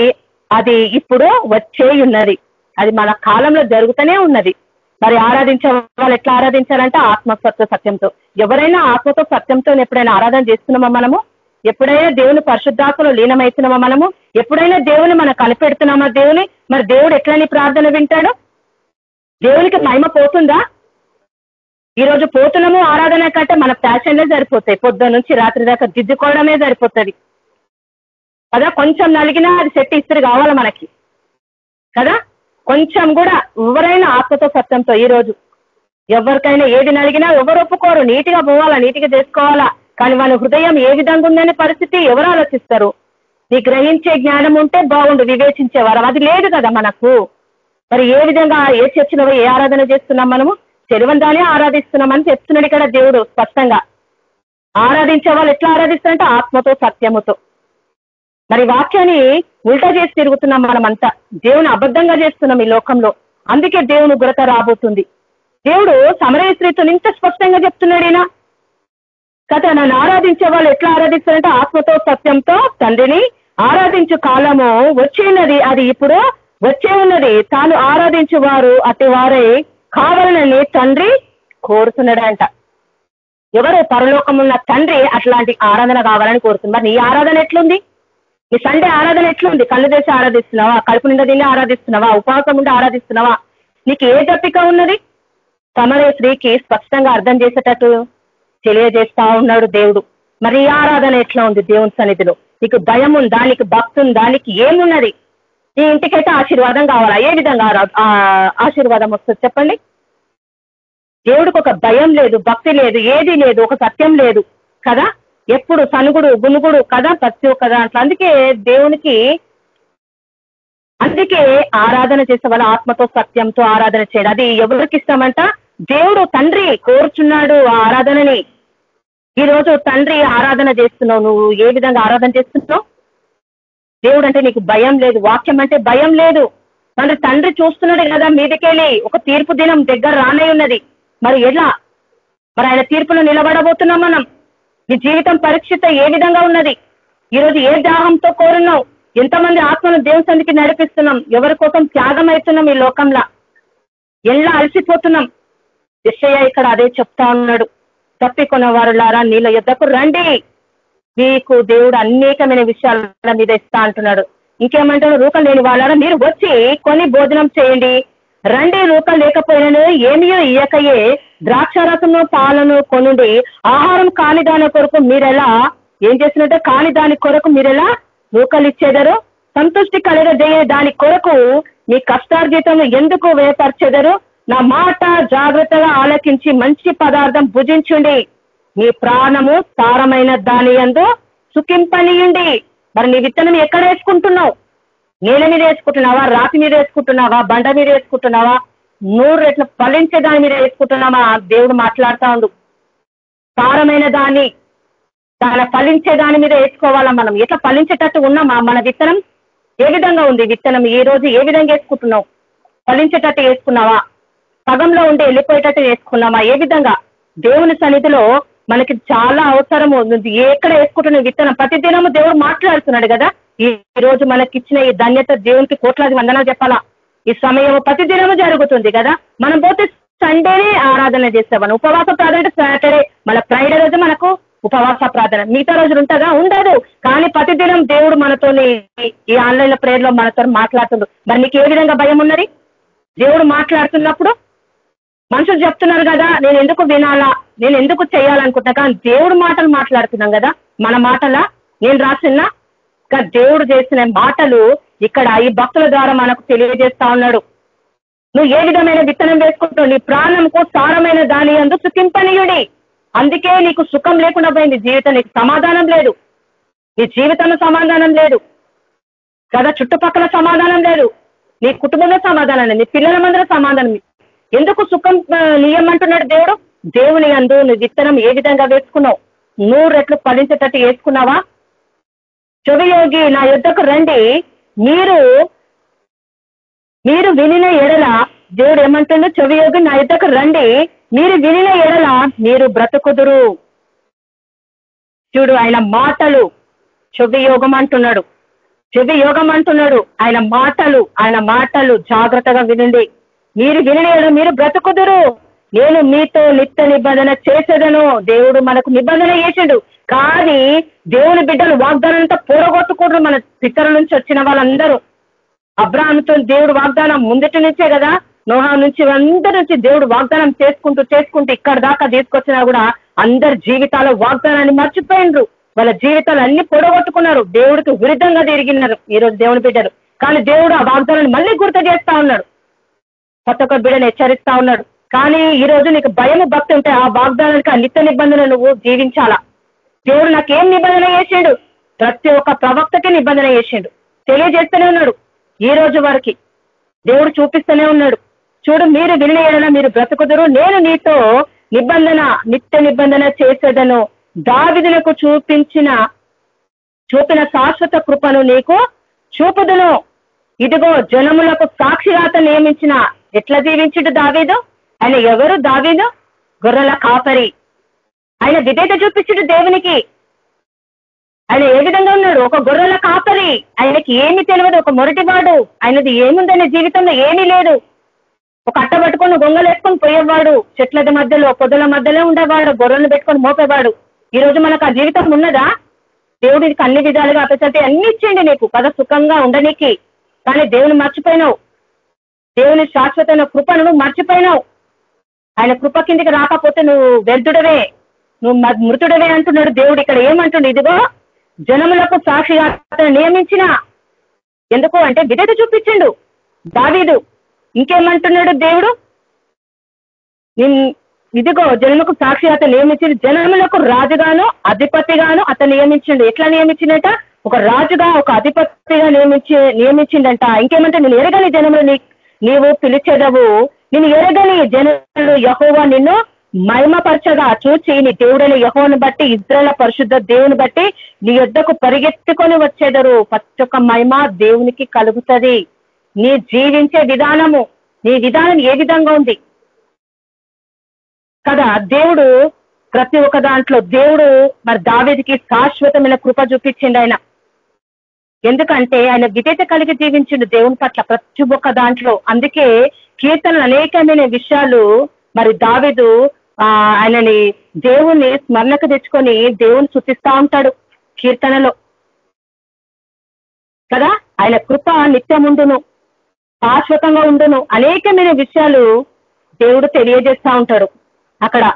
అది ఇప్పుడు వచ్చే ఉన్నది అది మన కాలంలో జరుగుతూనే ఉన్నది. మరి ఆరాధించే వాళ్ళు ఎట్లా ఆరాధించాలంటే ఆత్మస్వత్వ సత్యంతో. ఎవరైనా ఆత్మతో సత్యంతో ఎప్పుడైనా ఆరాధన చేస్తున్నామా మనము? ఎప్పుడైనా దేవుని పరిశుద్ధాత్మలో లీనమవుతున్నామా మనము? ఎప్పుడైనా దేవుని మనం కనిపెడుతున్నామా దేవుని? మరి దేవుడు ఎట్లా నీ ప్రార్థన వింటాడు? దేవునికి మహిమ పోతుందా? ఈరోజు పోతున్నాము ఆరాధన కంటే మన ప్యాషన్లే సరిపోతాయి. పొద్దున్న నుంచి రాత్రి దాకా దిద్దుకోవడమే సరిపోతుంది. కదా? కొంచెం నలిగినా అది సెట్ ఇస్త్రీ కావాలి మనకి? కదా? కొంచెం కూడా ఎవరైనా ఆత్మతో సత్యంతో ఈ రోజు ఎవరికైనా ఏది నలిగినా ఎవరు ఒప్పుకోరు. నీటిగా పోవాలా నీటిగా చేసుకోవాలా? కానీ వాళ్ళ హృదయం ఏ విధంగా ఉందనే పరిస్థితి ఎవరు ఆలోచిస్తారు? నీ గ్రహించే జ్ఞానం ఉంటే బాగుండు వివేచించేవారు అది లేదు కదా మనకు. మరి ఏ విధంగా ఏ చర్చలో ఏ ఆరాధన చేస్తున్నాం మనము? తెలివని ఆరాధిస్తున్నామని చెప్తున్నాడు ఇక్కడ దేవుడు స్పష్టంగా. ఆరాధించే వాళ్ళు ఎట్లా ఆరాధిస్తారంటే ఆత్మతో సత్యముతో. మరి వాక్యాన్ని ఉల్టా చేసి తిరుగుతున్నాం మనమంతా. దేవుని అబద్ధంగా చేస్తున్నాం ఈ లోకంలో. అందుకే దేవుని ఉగ్రత రాబోతుంది. దేవుడు సమరయ స్త్రీతో ఇంత స్పష్టంగా చెప్తున్నాడేనా కదా కథ నన్ను ఆరాధించే వాళ్ళు ఎట్లా ఆరాధిస్తారంటే ఆత్మతో సత్యంతో తండ్రిని ఆరాధించు కాలము వచ్చేనది అది ఇప్పుడు వచ్చే ఉన్నది. తాను ఆరాధించు వారు అతి వారే కావాలని తండ్రి కోరుతున్నాడంట. ఎవరు పరలోకమున్న తండ్రి అట్లాంటి ఆరాధన కావాలని కోరుతుంది మరి నీ ఆరాధన ఎట్లుంది? నీ సండే ఆరాధన ఎట్లుంది? కళ్ళు చేసి ఆరాధిస్తున్నావా? కడుపు నిండా తిని ఆరాధిస్తున్నావా? ఉపవాసం ఉండి ఆరాధిస్తున్నావా? నీకు ఏ తప్పిక ఉన్నది? సమరే స్త్రీకి స్పష్టంగా అర్థం చేసేటట్టు తెలియజేస్తా ఉన్నాడు దేవుడు. మరి ఆరాధన ఎట్లా ఉంది దేవుని సన్నిధిలో? నీకు భయం ఉందా? నీకు భక్తి ఉందా? నీకు ఏమున్నది? నీ ఇంటికైతే ఆశీర్వాదం కావాలా? ఏ విధంగా ఆ ఆశీర్వాదం వస్తుంది చెప్పండి? దేవుడికి ఒక భయం లేదు భక్తి లేదు ఏది లేదు ఒక సత్యం లేదు కదా? ఎప్పుడు సనుగుడు గునుగుడు కదా ప్రతి ఒక్క దాంట్లో. అందుకే దేవునికి అందుకే ఆరాధన చేసే వాళ్ళ ఆత్మతో సత్యంతో ఆరాధన చేయడం. అది ఎవరికి ఇష్టమంట? దేవుడు తండ్రి కోరుచున్నాడు ఆ ఆరాధనని. ఈ రోజు తండ్రి ఆరాధన చేస్తున్నావు. నువ్వు ఏ విధంగా ఆరాధన చేస్తున్నావు? దేవుడు అంటే నీకు భయం లేదు. వాక్యం అంటే భయం లేదు. మరి తండ్రి చూస్తున్నాడు కదా మీదకెళ్ళి. ఒక తీర్పు దినం దగ్గర రానే ఉన్నది. మరి ఎలా? మరి ఆయన తీర్పులో నిలబడబోతున్నాం మనం. నీ జీవితం పరీక్షిత ఏ విధంగా ఉన్నది? ఈరోజు ఏ దాహంతో కోరున్నావు? ఎంతమంది ఆత్మను దేవుని సందికి నడిపిస్తున్నాం? ఎవరి కోసం త్యాగం అవుతున్నాం ఈ లోకంలో? ఎలా అలసిపోతున్నాం? విషయ ఇక్కడ అదే చెప్తా ఉన్నాడు. తప్పికొన్న వారులారా నీళ్ళ యుద్ధకు రండి. మీకు దేవుడు అనేకమైన విషయాల మీద ఇస్తా అంటున్నాడు. ఇంకేమంటాడు? రూపం లేని వాళ్ళారా? మీరు వచ్చి కొని భోజనం చేయండి. రండి రూకం లేకపోయినను ఏమియో ఇయ్యకయే. ద్రాక్షారసము పాలను కొనుండి ఆహారం కాని దాని కొరకు మీరెలా? ఏం చేసినట్టే? కాని దాని కొరకు మీరెలా? రూకలు ఇచ్చేదరు సంతృష్టి కలగజేయ దాని కొరకు మీ కష్టార్జితం ఎందుకు వేపర్చెదరు? నా మాట జాగ్రత్తగా ఆలకించి మంచి పదార్థం భుజించుండి. మీ ప్రాణము సారమైన దాని ఎందు సుఖింపనియండి. మరి నీ విత్తనం ఎక్కడ వేసుకుంటున్నావు? నేల మీద వేసుకుంటున్నావా? రాతి మీద వేసుకుంటున్నావా? బండ మీద వేసుకుంటున్నావా? నూరు రెట్లు ఫలించే దాని మీద వేసుకుంటున్నామా? దేవుడు మాట్లాడుతా ఉండు. సారమైన దాన్ని చాలా ఫలించే దాని మీద వేసుకోవాలా మనం? ఎట్లా ఫలించేటట్టు ఉన్నామా? మన విత్తనం ఏ విధంగా ఉంది? విత్తనం ఈ రోజు ఏ విధంగా వేసుకుంటున్నావు? ఫలించేటట్టు వేసుకున్నావా? సగంలో ఉండి వెళ్ళిపోయేటట్టు వేసుకున్నామా? ఏ విధంగా? దేవుని సన్నిధిలో మనకి చాలా అవసరం ఉంది. ఎక్కడ వేసుకుంటున్న విత్తనం? ప్రతి దినము దేవుడు మాట్లాడుతున్నాడు కదా? ఈ రోజు మనకిచ్చిన ఈ ధన్యత దేవునికి కోట్లాది వందనాలు చెప్పాలా? ఈ సమయం ప్రతి దినము జరుగుతుంది కదా? మనం పోతే సండేనే ఆరాధన చేస్తామని. ఉపవాస ప్రార్థన సాటర్డే మన ఫ్రైడే రోజు మనకు ఉపవాస ప్రార్థన. మిగతా రోజులు ఉంటుందా ఉండదు. కానీ ప్రతిదినం దేవుడు మనతోని ఈ ఆన్లైన్ ప్రేయర్లో మనతో మాట్లాడుతుండు. మరి నీకు ఏ విధంగా భయం ఉన్నది? దేవుడు మాట్లాడుతున్నప్పుడు మనుషులు చెప్తున్నారు కదా నేను ఎందుకు వినాలా? నేను ఎందుకు చేయాలనుకుంటున్నా? కానీ దేవుడు మాటలు మాట్లాడుతున్నాం కదా? మన మాటలా? నేను రాసిన దేవుడు చేసిన మాటలు ఇక్కడ ఈ భక్తుల ద్వారా మనకు తెలియజేస్తా ఉన్నాడు. నువ్వు ఏ విధమైన విత్తనం వేసుకుంటావు? నీ ప్రాణంకు సారమైన దాని అందు సుఖింపనీయుడి. అందుకే నీకు సుఖం లేకుండా పోయింది. జీవితం నీకు సమాధానం లేదు. నీ జీవితంలో సమాధానం లేదు. కదా చుట్టుపక్కల సమాధానం లేదు. నీ కుటుంబంలో సమాధానం లేదు. నీ పిల్లల మందర సమాధానం ఎందుకు సుఖం నియమంటున్నాడు దేవుడు? దేవుని అందు నువ్వు విత్తనం ఏ విధంగా వేసుకున్నావు? నూరు రెట్లు ఫలించేటట్టు వేసుకున్నావా? చెవియోగి నా యుద్ధకు రండి. మీరు మీరు వినిన ఎడల దేవుడు ఏమంటుండో? చెవియోగి నా యుద్ధకు రండి. మీరు వినిన ఎడల మీరు బ్రతుకుదురు. చూడు ఆయన మాటలు. చెవి యోగం అంటున్నాడు. చెవి యోగం అంటున్నాడు. ఆయన మాటలు ఆయన మాటలు జాగ్రత్తగా వినండి. మీరు వినలేడు మీరు బ్రతుకుదురు. నేను మీతో నిత్య నిబంధన చేసేదను. దేవుడు మనకు నిబంధన చేసిండు. కానీ దేవుని బిడ్డలు వాగ్దానంతో పూరగొట్టుకోరు మన పితర నుంచి వచ్చిన వాళ్ళందరూ. అబ్రాహంతో దేవుడు వాగ్దానం ముందటి నుంచే కదా నోహా నుంచి అందరి నుంచి దేవుడు వాగ్దానం చేసుకుంటూ చేసుకుంటూ ఇక్కడ దాకా తీసుకొచ్చినా కూడా అందరి జీవితాల వాగ్దానాన్ని మర్చిపోయినరు. వాళ్ళ జీవితాలు అన్ని పొడగొట్టుకున్నారు దేవుడికి విరుద్ధంగా తిరిగినారు ఈరోజు దేవుని బిడ్డలు. కానీ దేవుడు ఆ వాగ్దానాన్ని మళ్ళీ గుర్తు చేస్తా ఉన్నాడు. కొత్త ఒక్క బిడ్డను హెచ్చరిస్తా ఉన్నాడు. కానీ ఈ రోజు నీకు భయం భక్తి ఉంటే ఆ వాగ్దానానికి ఆ నిత్య నిబంధన నువ్వు జీవించాలా? దేవుడు నాకేం నిబంధన చేసిండు? ప్రతి ఒక్క ప్రవక్తకి నిబంధన చేసిండు. తెలియజేస్తూనే ఉన్నాడు. ఈ రోజు వారికి దేవుడు చూపిస్తూనే ఉన్నాడు. చూడు మీరు వినయడన మీరు బ్రతుకుదురు. నేను నీతో నిబంధన నిత్య నిబంధన చేసేదను. దావిదులకు చూపించిన చూపిన శాశ్వత కృపను నీకు చూపుదును. ఇదిగో జనములకు సాక్షిగాత నియమించిన ఎట్లా జీవించుడు దావీదు? ఆయన ఎవరు దావీదు? గొర్రెల కాపరి. ఆయన విధేత చూపించుడు దేవునికి. ఆయన ఏ విధంగా ఉన్నాడు? ఒక గొర్రెల కాపరి. ఆయనకి ఏమి తెలియదు. ఒక మొరటివాడు. ఆయనది ఏముందనే జీవితంలో ఏమీ లేదు. ఒక అట్ట పట్టుకొని గొంగలేసుకొని పోయేవాడు. చెట్ల మధ్యలో పొదల మధ్యలో ఉండేవాడు. గొర్రెలు పెట్టుకొని మోపేవాడు. ఈ రోజు మనకు ఆ జీవితం ఉన్నదా? దేవుడికి అన్ని విధాలుగా అపచతే అన్ని ఇచ్చేయండి నీకు. కదా సుఖంగా ఉండనీకి. కానీ దేవుని మర్చిపోయినావు. దేవుని శాశ్వతమైన కృపను నువ్వు మర్చిపోయినావు. ఆయన కృప కిందికి రాకపోతే నువ్వు వ్యర్థుడవే. నువ్వు మృతుడవే అంటున్నాడు. దేవుడు ఇక్కడ ఏమంటుండు? ఇదిగో జనములకు సాక్షిగా నియమించిన. ఎందుకు అంటే విధేత చూపించిండు. దావీదు ఇంకేమంటున్నాడు దేవుడు? ఇదిగో జనములకు సాక్షి అతను నియమించింది జనములకు రాజుగాను అధిపతిగాను అతను నియమించిండు. ఎట్లా నియమించినట ఒక రాజుగా ఒక అధిపతిగా నియమించి నియమించిండంట. ఇంకేమంటే నేను ఎరగని జనములు నీవు పిలిచేదవు. నేను ఎరగని జనులు యహోవా నిన్ను మహిమపరచగా చూచి నీ దేవుడైన యహోను బట్టి ఇద్దరుల పరిశుద్ధ దేవుని బట్టి నీ యొద్దకు పరిగెత్తుకొని వచ్చేదరు. ప్రతి ఒక్క మహిమ దేవునికి కలుగుతుంది. నీ జీవించే విధానము నీ విధానం ఏ విధంగా ఉంది? కదా దేవుడు ప్రతి ఒక్క దాంట్లో దేవుడు మరి దావేదికి శాశ్వతమైన కృప చూపించిండు ఆయన. ఎందుకంటే ఆయన విధేత కలిగి జీవించిండు దేవుని పట్ల ప్రతి ఒక్క దాంట్లో. అందుకే కీర్తనలు అనేకమైన విషయాలు మరి దావేదు ఆయనని దేవుణ్ణి స్మరణకు తెచ్చుకొని దేవుని చూపిస్తా ఉంటాడు కీర్తనలో. కదా? ఆయన కృప నిత్యం ఉండును శాశ్వతంగా ఉండును. అనేకమైన విషయాలు దేవుడు తెలియజేస్తా ఉంటాడు. అక్కడ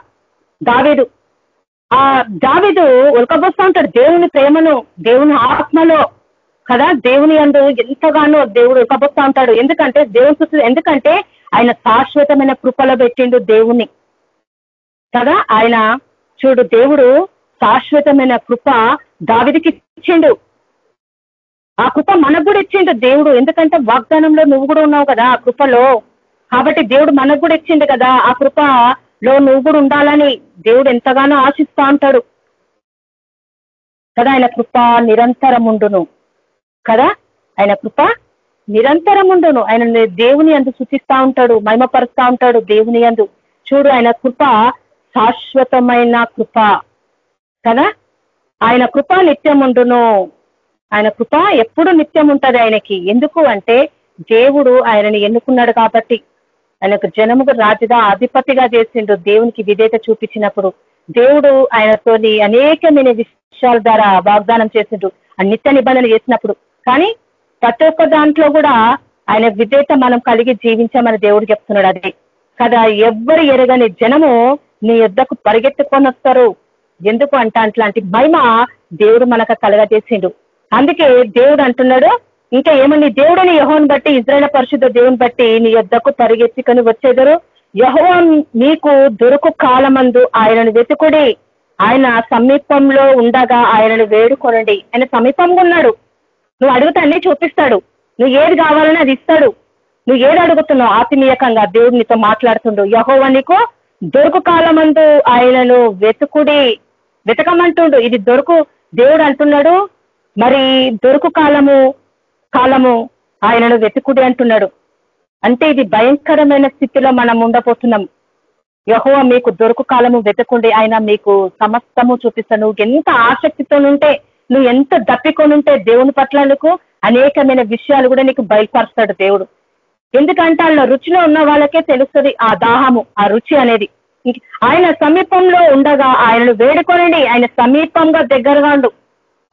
దావేదు ఆ దావేదు ఉలకబోస్తా ఉంటాడు. దేవుని ప్రేమను దేవుని ఆత్మలో కదా? దేవుని అందు ఎంతగానో దేవుడు ఉలకబోస్తా ఉంటాడు. ఎందుకంటే దేవుని ఎందుకంటే ఆయన శాశ్వతమైన కృపలో పెట్టిండు దేవుని కదా? ఆయన చూడు దేవుడు శాశ్వతమైన కృప దావిదికి ఇచ్చిండు. ఆ కృప మనకు కూడా ఇచ్చిండు దేవుడు. ఎందుకంటే వాగ్దానంలో నువ్వు కూడా ఉన్నావు కదా ఆ కృపలో. కాబట్టి దేవుడు మనకు కూడా ఇచ్చిండు కదా ఆ కృపలో నువ్వు కూడా ఉండాలని దేవుడు ఎంతగానో ఆశిస్తా ఉంటాడు కదా? ఆయన కృప నిరంతరం ఉండును. కదా? ఆయన కృప నిరంతరం ఉండును. ఆయన దేవుని అందు సూచిస్తా ఉంటాడు మహిమపరుస్తా ఉంటాడు దేవుని అందు. చూడు ఆయన కృప శాశ్వతమైన కృప. కదా? ఆయన కృప నిత్యం ఉండును ఆయన కృప ఎప్పుడు నిత్యం ఉంటుంది ఆయనకి? ఎందుకు అంటే దేవుడు ఆయనని ఎన్నుకున్నాడు కాబట్టి. ఆయనకు జనముకు రాజుగా అధిపతిగా చేసిండు. దేవునికి విధేత చూపించినప్పుడు దేవుడు ఆయనతోని అనేకమైన విషయాల ద్వారా వాగ్దానం చేసిండు. ఆ నిత్య నిబంధన చేసినప్పుడు. కానీ ప్రతి ఒక్క దాంట్లో కూడా ఆయన విధేత మనం కలిగి జీవించామని దేవుడు చెప్తున్నాడు అది. కదా? ఎవ్వరు ఎరగని జనము నీ యుద్ధకు పరిగెత్తుకొని వస్తారు. ఎందుకు అంట అట్లాంటి మహిమ దేవుడు మనకు కలగజేసిండు. అందుకే దేవుడు అంటున్నాడు ఇంకా ఏమని దేవుడిని యహోని బట్టి ఇజ్రాయల పరిశుద్ధ దేవుని బట్టి నీ యొద్దకు పరిగెత్తుకొని వచ్చేదరు. యహోన్ నీకు దొరుకు కాలమందు ఆయనను వెతుకుడి. ఆయన సమీపంలో ఉండగా ఆయనను వేడుకొనండి. ఆయన సమీపంగా ఉన్నాడు. నువ్వు అడిగితే చూపిస్తాడు. నువ్వు ఏది కావాలని అది ఇస్తాడు. నువ్వు ఏది అడుగుతున్నావు ఆత్మీయకంగా దేవుడు నీతో మాట్లాడుతుండు. యహోవ నీకు దొరుకు కాలమందు ఆయనను వెతుకుడి వెతకమంటుండు. ఇది దొరుకు దేవుడు అంటున్నాడు. మరి దొరుకు కాలము కాలము ఆయనను వెతుకుడి అంటున్నాడు. అంటే ఇది భయంకరమైన స్థితిలో మనం ఉండబోతున్నాం. యహోవ మీకు దొరుకు కాలము వెతుకుండి ఆయన మీకు సమస్తము చూపిస్తాను. నువ్వు ఎంత ఆసక్తితో ఉంటే నువ్వు ఎంత దప్పికొనుంటే దేవుని పట్ల అనేకమైన విషయాలు కూడా నీకు బయలుపరుస్తాడు దేవుడు. ఎందుకంటే వాళ్ళ రుచిలో ఉన్న వాళ్ళకే తెలుస్తుంది ఆ దాహము ఆ రుచి అనేది. ఆయన సమీపంలో ఉండగా ఆయనను వేడుకొనండి ఆయన సమీపంగా దగ్గరగా ఉండు.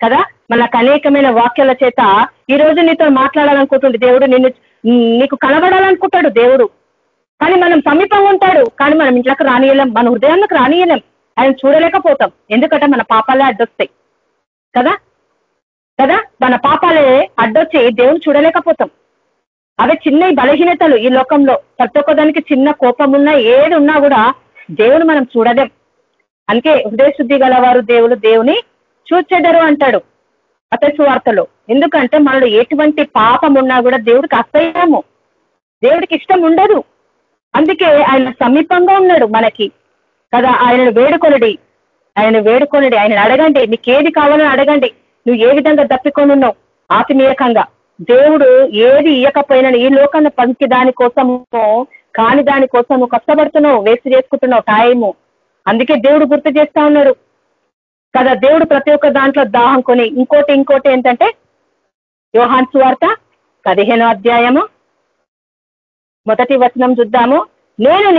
కదా? మనకు అనేకమైన వాక్యాల చేత ఈ రోజు నీతో మాట్లాడాలనుకుంటుంది దేవుడు నిన్ను నీకు కనబడాలనుకుంటాడు దేవుడు. కానీ మనం సమీపంగా ఉంటాడు కానీ మనం ఇంట్లోకి రానియలేం మన హృదయానికి రానియలేం ఆయన చూడలేకపోతాం ఎందుకంటే మన పాపాలే అడ్డొస్తాయి. కదా? కదా? మన పాపాలే అడ్డొచ్చి దేవుని చూడలేకపోతాం. అవి చిన్న బలహీనతలు ఈ లోకంలో. ప్రతి ఒక్కదానికి చిన్న కోపం ఉన్నా ఏది ఉన్నా కూడా దేవుని మనం చూడలేం. అందుకే హృదయశుద్ధి గలవారు దేవుడు దేవుని చూచెదరు అంటాడు అతని వార్తలో. ఎందుకంటే మనలో ఎటువంటి పాపం ఉన్నా కూడా దేవుడికి అసహ్యము. దేవుడికి ఇష్టం ఉండదు. అందుకే ఆయన సమీపంగా ఉన్నాడు మనకి. కదా ఆయనను వేడుకొనడి. ఆయన వేడుకొనడి. ఆయన అడగండి. నీకేది కావాలని అడగండి. నువ్వు ఏ విధంగా దప్పికొని ఉన్నావు? ఆత్మీయకంగా. దేవుడు ఏది ఇయ్యకపోయినా ఈ లోకాన్ని పంచి దానికోసము కాని దానికోసం నువ్వు కష్టపడుతున్నావు వేస్ట్ చేసుకుంటున్నావు టైము. అందుకే దేవుడు గుర్తు చేస్తా ఉన్నాడు. కదా దేవుడు ప్రతి ఒక్క దాంట్లో దాహం కొని ఇంకోటి ఇంకోటి ఏంటంటే యోహాన్ సువార్త పదిహేనో అధ్యాయము. మొదటి వచనం చూద్దాము. నేను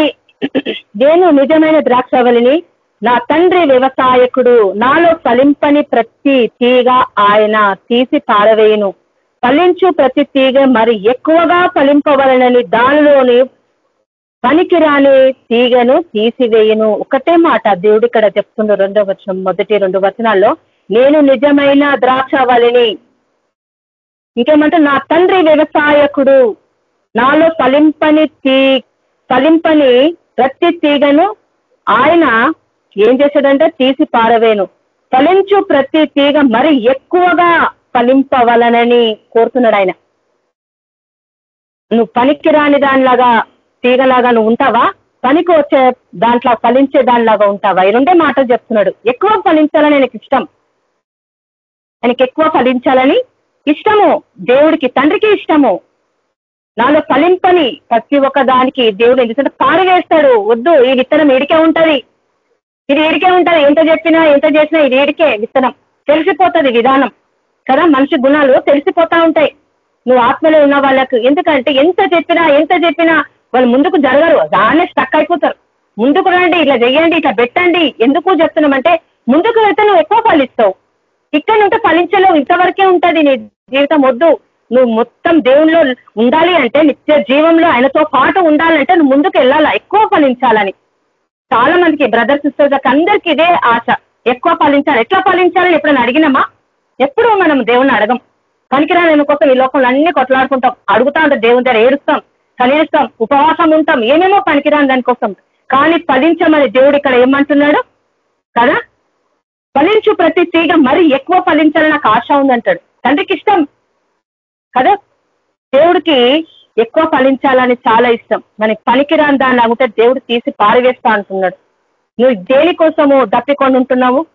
నేను నిజమైన ద్రాక్షవలిని నా తండ్రి వ్యవసాయకుడు నాలో ఫలింపని ప్రతి తీగ ఆయన తీసి పారవేయును. ఫలించు ప్రతి తీగ మరి ఎక్కువగా ఫలింపవలనని దానిలోని పనికిరాని తీగను తీసివేయను. ఒకటే మాట దేవుడు ఇక్కడ చెప్తున్న రెండో వచనం మొదటి రెండు వచనాల్లో. నేను నిజమైన ద్రాక్షవలిని ఇంకేమంటే నా తండ్రి వ్యవసాయకుడు నాలో ఫలింపని తీ ఫలింపని ప్రతి తీగను ఆయన ఏం చేశాడంటే తీసి పారవేను. ఫలించు ప్రతి తీగ మరి ఎక్కువగా ఫలింపవలనని కోరుతున్నాడు ఆయన. నువ్వు పనికి రాని దానిలాగా తీగలాగా నువ్వు ఉంటావా? పనికి వచ్చే దాంట్లో ఫలించే దానిలాగా ఉంటావా? ఈ రెండే మాటలు చెప్తున్నాడు. ఎక్కువ ఫలించాలని ఆయనకి ఇష్టం. ఆయనకి ఎక్కువ ఫలించాలని ఇష్టము. దేవుడికి తండ్రికి ఇష్టము. నాలో ఫలింపని ప్రతి ఒక్క దానికి దేవుడు ఎందుకంటే పారవేస్తాడు. వద్దు ఈ విత్తనం ఏడికే ఉంటది. ఇది ఏడికే ఉంటది. ఎంత చెప్పినా ఎంత చేసినా ఇది ఏడికే విత్తనం. తెలిసిపోతుంది విధానం. కదా? మనిషి గుణాలు తెలిసిపోతా ఉంటాయి. నువ్వు ఆత్మలో ఉన్న వాళ్ళకు ఎందుకంటే ఎంత చెప్పినా ఎంత చెప్పినా వాళ్ళు ముందుకు జరగరు. దాన్నే స్టక్ అయిపోతారు. ముందుకు రండి ఇట్లా చెయ్యండి ఇట్లా పెట్టండి. ఎందుకు చెప్తున్నామంటే ముందుకు వెళ్తే నువ్వు ఎక్కువ ఫలిస్తావు. ఇక్కడ నుండి ఫలించలేవు ఇంతవరకే ఉంటది నీ జీవితం. వద్దు. నువ్వు మొత్తం దేవుల్లో ఉండాలి అంటే నిత్య జీవంలో ఆయనతో పాటు ఉండాలంటే నువ్వు ముందుకు వెళ్ళాలా? ఎక్కువ ఫలించాలని. చాలా మందికి బ్రదర్ సిస్టర్స్ అందరికి ఇదే ఆశ. ఎక్కువ ఫలించాలి. ఎట్లా ఫలించాలని ఎప్పుడైనా అడిగినామా? ఎప్పుడూ మనం దేవుని అడగం. పనికిరాని కోసం ఈ లోకంలో అన్ని కొట్లాడుకుంటాం. అడుగుతా ఉంటాం దేవుని దగ్గర ఏడుస్తాం కనేస్తాం ఉపవాసం ఉంటాం ఏమేమో పనికిరాని దానికోసం కానీ ఫలించమని దేవుడు ఇక్కడ ఏమంటున్నాడు? కదా? ఫలించు ప్రతి తీగ మరి ఎక్కువ ఫలించాలని నాకు ఆశ ఉందంటాడు. తండ్రికి ఇష్టం. కదా? దేవుడికి ఎక్కువ ఫలించాలని చాలా ఇష్టం. మనకి పనికిరాని దాన్ని లాగుంటే దేవుడు తీసి పారివేస్తా అంటున్నాడు. నువ్వు దేనికోసము దప్పికొని ఉంటున్నావు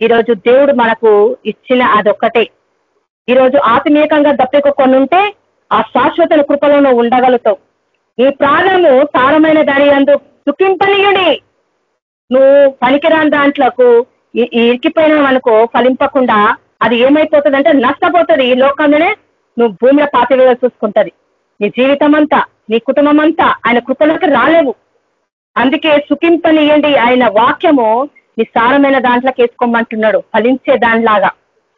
ఈరోజు దేవుడు మనకు ఇచ్చిన అదొక్కటే. ఈరోజు ఆత్మీయకంగా దప్పికొని ఉంటే ఆ శాశ్వత కృపలను ఉండగలుగుతావు నీ ప్రాణము సారమైన దాని అందు దుఃఖింపనీయుడి నువ్వు పనికిరాని దాంట్లకు ఇరికిపోయినావు అనుకో ఫలింపకుండా అది ఏమైపోతుంది అంటే నష్టపోతుంది ఈ లోకంలోనే నువ్వు భూమిలో పాతివేయ చూసుకుంటది. నీ జీవితం అంతా నీ కుటుంబం అంతా ఆయన కృపలోకి రాలేవు. అందుకే సుఖింపనియండి ఆయన వాక్యము నిస్సారమైన సారమైన దాంట్లోకి వేసుకోమంటున్నాడు. ఫలించే దానిలాగా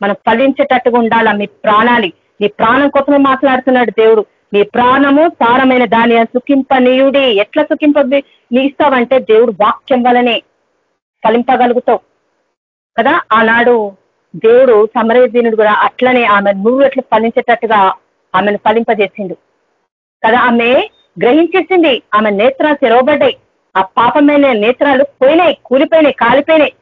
మనం ఫలించేటట్టుగా ఉండాలా? మీ ప్రాణాలి. నీ ప్రాణం కోసమే మాట్లాడుతున్నాడు దేవుడు. నీ ప్రాణము సారమైన దాని సుఖింపనీయుడి. ఎట్లా సుఖింప నీ ఇస్తావంటే దేవుడు వాక్యం వలనే ఫలింపగలుగుతావు. కదా? ఆనాడు దేవుడు సమరదీనుడు కూడా అట్లనే ఆమె నువ్వు ఎట్లా ఫలించేటట్టుగా ఆమెను ఫలింపజేసిండు. కదా? ఆమె గ్రహించేసింది. ఆమె నేత్రాలు తెరవబడ్డాయి. ఆ పాపమైన నేత్రాలు పోయినాయి కూలిపోయినాయి కాలిపోయినాయి.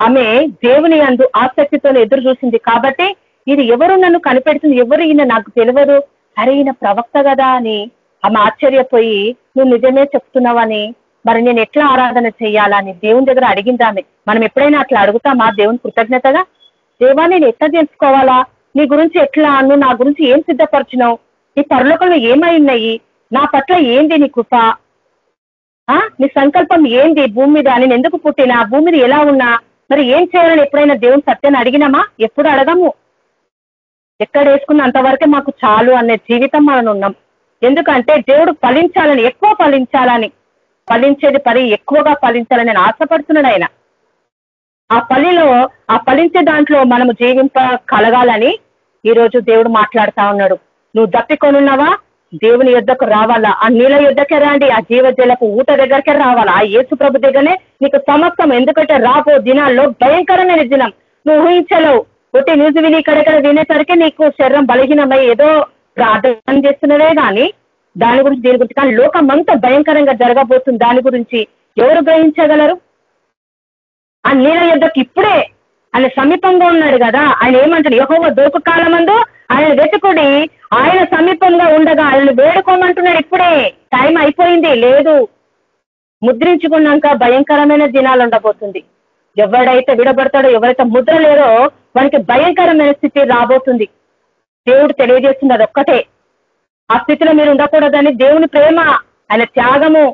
ఆమె దేవుని అందు ఆసక్తితో ఎదురు చూసింది. కాబట్టి ఇది ఎవరు నన్ను కనిపెడుతుంది ఎవరు ఈయన నాకు తెలియదు. అరే ఈయన ప్రవక్త కదా అని ఆమె ఆశ్చర్యపోయి నువ్వు నిజమే చెప్తున్నావని మరి నేను ఎట్లా ఆరాధన చేయాలని దేవుని దగ్గర అడిగిందామె మనం ఎప్పుడైనా అట్లా అడుగుతామా దేవుని కృతజ్ఞతగా? దేవా నేను ఎట్లా తెలుసుకోవాలా? నీ గురించి ఎట్లా? నువ్వు నా గురించి ఏం సిద్ధపరచినావు? నీ పరలోకంలో ఏమై ఉన్నాయి? నా పట్ల ఏంది నీ కృప? నీ సంకల్పం ఏంది? భూమి మీద నేను ఎందుకు పుట్టినా? భూమి మీద ఎలా ఉన్నా? మరి ఏం చేయాలని ఎప్పుడైనా దేవుని సత్యాన్ని అడిగినామా? ఎప్పుడు అడగము. ఎక్కడ వేసుకున్న అంతవరకే మాకు చాలు అనే జీవితం మనం ఉన్నాం. ఎందుకంటే దేవుడు ఫలించాలని ఎక్కువ ఫలించాలని ఫలించేది పని ఎక్కువగా ఫలించాలని నేను ఆశపడుతున్నాడు ఆయన. ఆ పలిలో ఆ ఫలించే దాంట్లో మనము జీవింప కలగాలని ఈరోజు దేవుడు మాట్లాడుతా ఉన్నాడు. నువ్వు దప్పికొనున్నావా? దేవుని యుద్ధకు రావాలా? ఆ నీళ్ళ యుద్ధకే రండి ఆ జీవజలపు ఊట దగ్గరకే రావాలా? ఆ యేసు ప్రభు దగ్గరనే నీకు సమస్తం. ఎందుకంటే రాబో దినాల్లో భయంకరమైన దినం. నువ్వు ఊహించలేవు. ఒకటి న్యూస్ విని ఇక్కడెక్కడ వినేసరికి నీకు శరీరం బలహీనమై ఏదో ప్రార్థన చేస్తున్నదే కానీ దాని గురించి దీని గురించి కానీ లోకం అంతా భయంకరంగా జరగబోతుంది. దాని గురించి ఎవరు గ్రహించగలరు? ఆ నీళ్ళ యుద్ధకు ఇప్పుడే ఆయన సమీపంగా ఉన్నాడు కదా. ఆయన ఏమంటాడు? యహోవ దొరుకు కాలమందు ఆయన వెతుకుడి ఆయన సమీపంగా ఉండగా ఆయన వేడుకోమంటున్నాడు ఇప్పుడే. టైం అయిపోయింది లేదు. ముద్రించుకున్నాక భయంకరమైన దినాలు ఉండబోతుంది. ఎవడైతే విడబడతాడో ఎవరైతే ముద్ర లేరో వానికి భయంకరమైన స్థితి రాబోతుంది. దేవుడు తెలియజేస్తుంది ఒక్కటే. ఆ స్థితిలో మీరు ఉండకూడదని దేవుని ప్రేమ ఆయన త్యాగము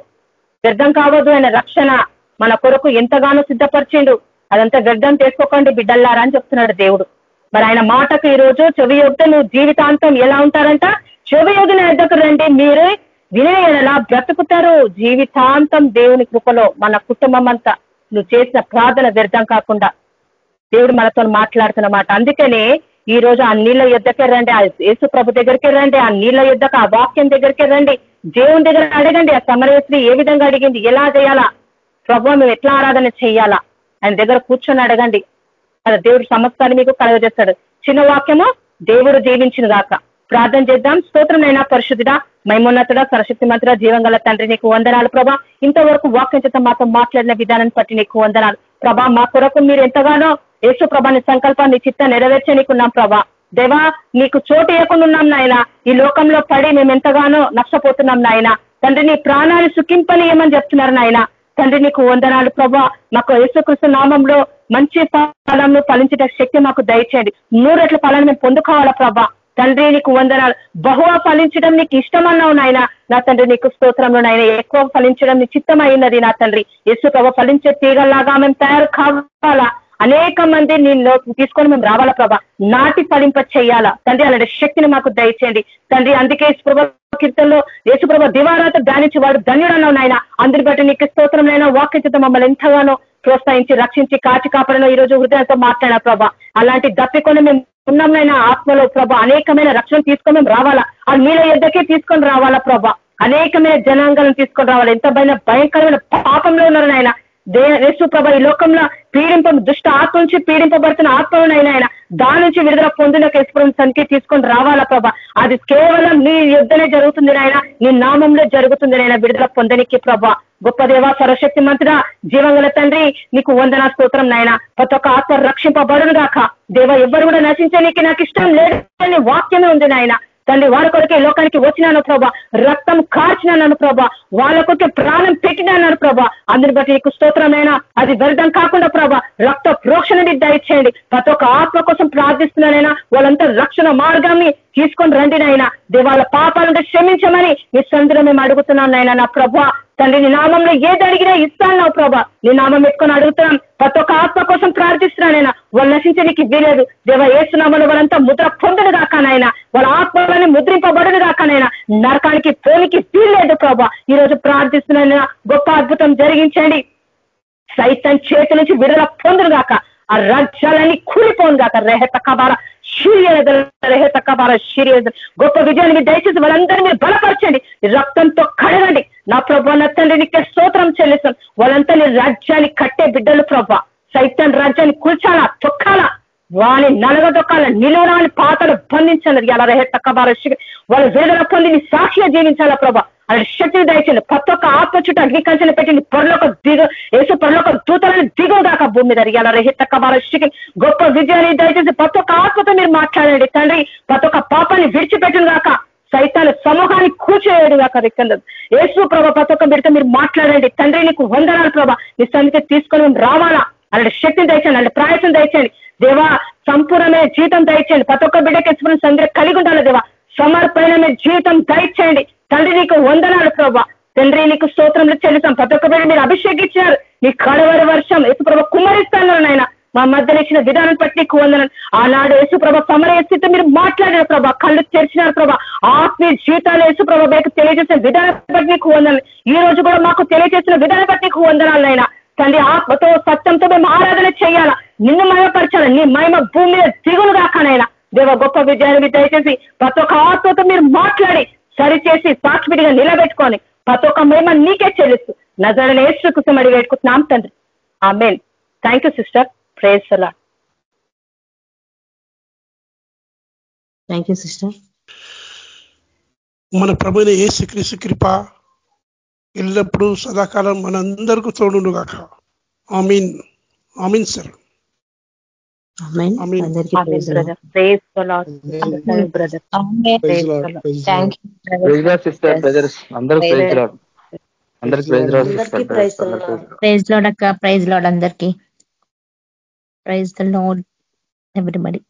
వ్యర్థం కావద్దు ఆయన రక్షణ మన కొరకు ఎంతగానో సిద్ధపరిచిండు. అదంతా వ్యర్థం చేసుకోకండి బిడ్డల్లారా అని చెప్తున్నాడు దేవుడు. మరి ఆయన మాటకు ఈ రోజు చెవి యొక్క నువ్వు జీవితాంతం ఎలా ఉంటారంట? చెవి యొగిన ఎద్దకు రండి మీరే వినేయలా బ్రతుకుతారు. జీవితాంతం దేవుని కృపలో మన కుటుంబం అంతా నువ్వు చేసిన ప్రార్థన వ్యర్థం కాకుండా దేవుడు మనతో మాట్లాడుతున్నమాట అందుకనే ఈ రోజు ఆ నీళ్ళ యుద్ధకే రండి ఆ యేసు ప్రభు దగ్గరికి రండి ఆ నీళ్ళ యుద్ధకు ఆ వాక్యం దగ్గరికి రండి. దేవుని దగ్గర అడగండి ఆ సమరస్త్రి ఏ విధంగా అడిగింది ఎలా చేయాలా? ప్రభు మేము ఎట్లా ఆరాధన చేయాలా? ఆయన దగ్గర కూర్చొని అడగండి. అది దేవుడు సమస్తాన్ని మీకు కలగజేస్తాడు. చిన్న వాక్యము దేవుడు జీవించిన దాకా ప్రార్థన చేద్దాం. స్తోత్రమైనా పరిశుద్ధుడ మైమోన్నతుడా సరశక్తి మంత్ర జీవంగల తండ్రి నీకు వందనాలు ప్రభా. ఇంతవరకు వాక్యం చేత మాతో మాట్లాడిన విధానాన్ని బట్టి నీకు వందనాలు. ప్రభా మా కొరకు మీరు ఎంతగానో యేసు ప్రభాని సంకల్పాన్ని చిత్త నెరవేర్చనీకున్నాం ప్రభా. దేవా నీకు చోటు ఇవ్వకుండా ఉన్నాం నాయన. ఈ లోకంలో పడి మేము ఎంతగానో నష్టపోతున్నాం నాయన. తండ్రి నీ ప్రాణాలు సుఖింపని ఏమని చెప్తున్నారు నాయన. తండ్రి నీకు వందనాలు ప్రభా. మాకు యేసుకృష్ణ నామంలో మంచి ఫలం ఫలించే శక్తి మాకు దయచేయండి. నూరెట్ల ఫలాన్ని మేము పొందుకోవాలా ప్రభా? తండ్రి నీకు వందనాలు. బహువా ఫలించడం నీకు ఇష్టమన్నావు నాయన. నా తండ్రి నీకు స్తోత్రంలో నాయన. ఎక్కువ ఫలించడం నీ చిత్తమైనది నా తండ్రి. యేసు ప్రభా ఫలించే తీగల్లాగా మేము తయారు కావాలా? అనేక మంది నేను తీసుకొని మేము రావాలా ప్రభా? నాటి ఫలింప చేయాలా? తండ్రి అలాంటి శక్తిని మాకు దయచేయండి. తండ్రి అందుకే ప్రభా కీర్తనలో యేసుప్రభ దివారాత ధ్యానించి వాడు ధన్యుడన్నావు నాయన. అందరి బట్టి నీకు స్తోత్రం నైనా వాక్యత మమ్మల్ని ఎంతగానో ప్రోత్సహించి రక్షించి కాచి కాపాడలో ఈ రోజు హృదయంతో మాట్లాడిన ప్రభా. అలాంటి దప్పికొని మేము ఉన్నమైన ఆత్మలో ప్రభా అనేకమైన రక్షణ తీసుకొని మేము రావాలా? అది నీళ్ళ ఎద్దకే తీసుకొని రావాలా ప్రభా? అనేకమైన జనాంగాలను తీసుకొని రావాలి? ఎంత భయంకరమైన పాపంలో ఉన్నారు నాయన యేసు ప్రభ ఈ లోకంలో పీడింప దుష్ట ఆత్మ నుంచి పీడింపబడుతున్న ఆత్మలోనైనా ఆయన దాని నుంచి విడుదల పొందిన కేసుపురం సనికి తీసుకొని రావాలా ప్రభ? అది కేవలం నీ యుద్ధనే జరుగుతుంది నాయన నీ నామంలో జరుగుతుంది నాయన విడుదల పొందనికి ప్రభ. గొప్ప దేవ సరశక్తి మంత్రుడా జీవంగల తండ్రి నీకు వందనా స్తోత్రం నాయన. ప్రతి ఒక్క ఆత్మ రక్షింపబడును గాక దేవ ఎవరు కూడా నశించడానికి నాకు ఇష్టం లేదు వాక్యమే ఉంది నాయన. తండ్రి వారి కొరకే లోకానికి వచ్చినాను ప్రభా. రక్తం కార్చినాను ప్రభా. వాళ్ళ కొరకే ప్రాణం పెట్టినాను ప్రభా. అందుని బట్టి నీకు స్తోత్రమైనా? అది వ్యర్థం కాకుండా ప్రభా రక్త ప్రోక్షణని దయచేయండి. ప్రతి ఒక్క ఆత్మ కోసం ప్రార్థిస్తున్నానైనా వాళ్ళంతా రక్షణ మార్గాన్ని తీసుకొని రండి నాయన. దేవాళ్ళ పాపాలంటే క్షమించమని మీ సందులో మేము అడుగుతున్నాను నాయన నా ప్రభా. తండ్రి నీ నామంలో ఏది అడిగినా ఇస్తాను ప్రభా. నీ నామం ఎత్తుకొని అడుగుతున్నాం. ప్రతి ఒక్క ఆత్మ కోసం ప్రార్థిస్తున్నానైనా వాళ్ళు నశించడానికి వీలేదు. దేవ ఏసునామలు వాళ్ళంతా ముద్ర పొందును కాకనైనా వాళ్ళ ఆత్మలని ముద్రింపబడును కాకనైనా నరకానికి పోనికి వీల్లేదు ప్రభా. ఈ రోజు ప్రార్థిస్తున్నానైనా గొప్ప అద్భుతం జరిగించండి. సైతం చేతి నుంచి విడుదల పొందును కాక ఆ రాజ్యాలన్నీ కూలిపోను కాక రెహత కబాల. గొప్ప విజయాన్ని దయచేసి వాళ్ళందరినీ మీరు బలపరచండి రక్తంతో కడగండి. నా ప్రభా నా తండ్రి నీకే స్తోత్రం చెల్లిస్తాం. వాళ్ళంతా నీ రాజ్యాన్ని కట్టే బిడ్డలు ప్రభా. సైతాన్ రాజ్యాన్ని కూల్చాలా? తొక్కాలా? వాని నలగదొక్కాల నిలువరాని పాతలు బంధించాలి అలా రెహత కబాల వాళ్ళు విడుదల పొంది నీ సాక్షిగా జీవించాలా ప్రభా? అలాంటి శక్తిని దయచండి ప్రతి ఒక్క ఆత్మ చుట్టూ అగ్నికంచని పెట్టింది. పొరలోక దిగు యేసు పొరలోక దూతలను దిగుదాకా భూమి మీద అలా రహిత కబాలకి గొప్ప విజయాన్ని దయచేసి ప్రతి ఒక్క ఆత్మతో మీరు మాట్లాడండి. తండ్రి ప్రతి ఒక్క పాపాన్ని విడిచిపెట్టిన దాక సైతాల సమూహాన్ని కూర్చోయేడు కాక రిక్కందు ఏసు ప్రభ ప్రతి ఒక్క మీరుతో మీరు మాట్లాడండి. తండ్రి నీకు వందనాలు ప్రభ. నీ సన్నిధి తీసుకొని రావాలా? అలాంటి శక్తిని దయచండి అలాంటి ప్రాయసం దయచండి దేవా సంపూర్ణమైన జీవితం దయచేయండి. ప్రతి ఒక్క బిడ్డకి ఎక్స్పీరియన్స్ అందరూ కలిగి ఉండాలి దేవా. సమర్పణమైన జీవితం దయచేయండి. తండ్రి నీకు వందనాలు ప్రభా. తండ్రి నీకు స్తోత్రంలో చెల్లిస్తాం. ప్రతి ఒక్క బిడ్డ మీరు అభిషేకించారు నీ కడవరి వర్షం యేసుప్రభ కుమరిస్తాను నాయన. మా మధ్యలో ఇచ్చిన విధానం బట్టి నీకు వందనం. ఆనాడు యేసుప్రభ సమర స్థితి మీరు మాట్లాడిన ప్రభా. కళ్ళు తెరిచినారు ప్రభా. ఆత్మీయ జీవితాలు యేసుప్రభ మీకు తెలియజేసిన విధానం బట్టి నీకు వందనాలు ఈ రోజు కూడా మాకు తెలియజేసిన విధానం బట్టి నీకు వందనాలు నాయన. తండ్రి ఆత్మతో సత్యంతో మేము ఆరాధన చేయాలా? నిన్ను మయపరచాలి? నీ మహిమ భూమి మీద దిగులు కాకనైనా దేవ గొప్ప విజయాన్ని దయచేసి ప్రతి ఒక్క ఆత్మతో మీరు మాట్లాడి సరిచేసి సాక్షిడిగా నిలబెట్టుకొని ప్రతి ఒక్క మహిమ నీకే చెల్లిస్తూ నజరని ఏసు కుసం అడిగి పెట్టుకుంటున్నాం తండ్రి. ఆ main thank you sister. Praise అలా థ్యాంక్ యూ సిస్టర్. మన ప్రభుని ఏ శ్రీకృష్ణ కృప ఎల్లప్పుడూ సదాకాలం మనందరికీ తోడును గాక ఆమీన్ ఆమీన్ సార్. ప్రైజ్ లోడ్ అక్క ప్రైజ్ లోడ్ అందరికి ప్రైజ్ ద లోడ్ ఎవ్రీబడి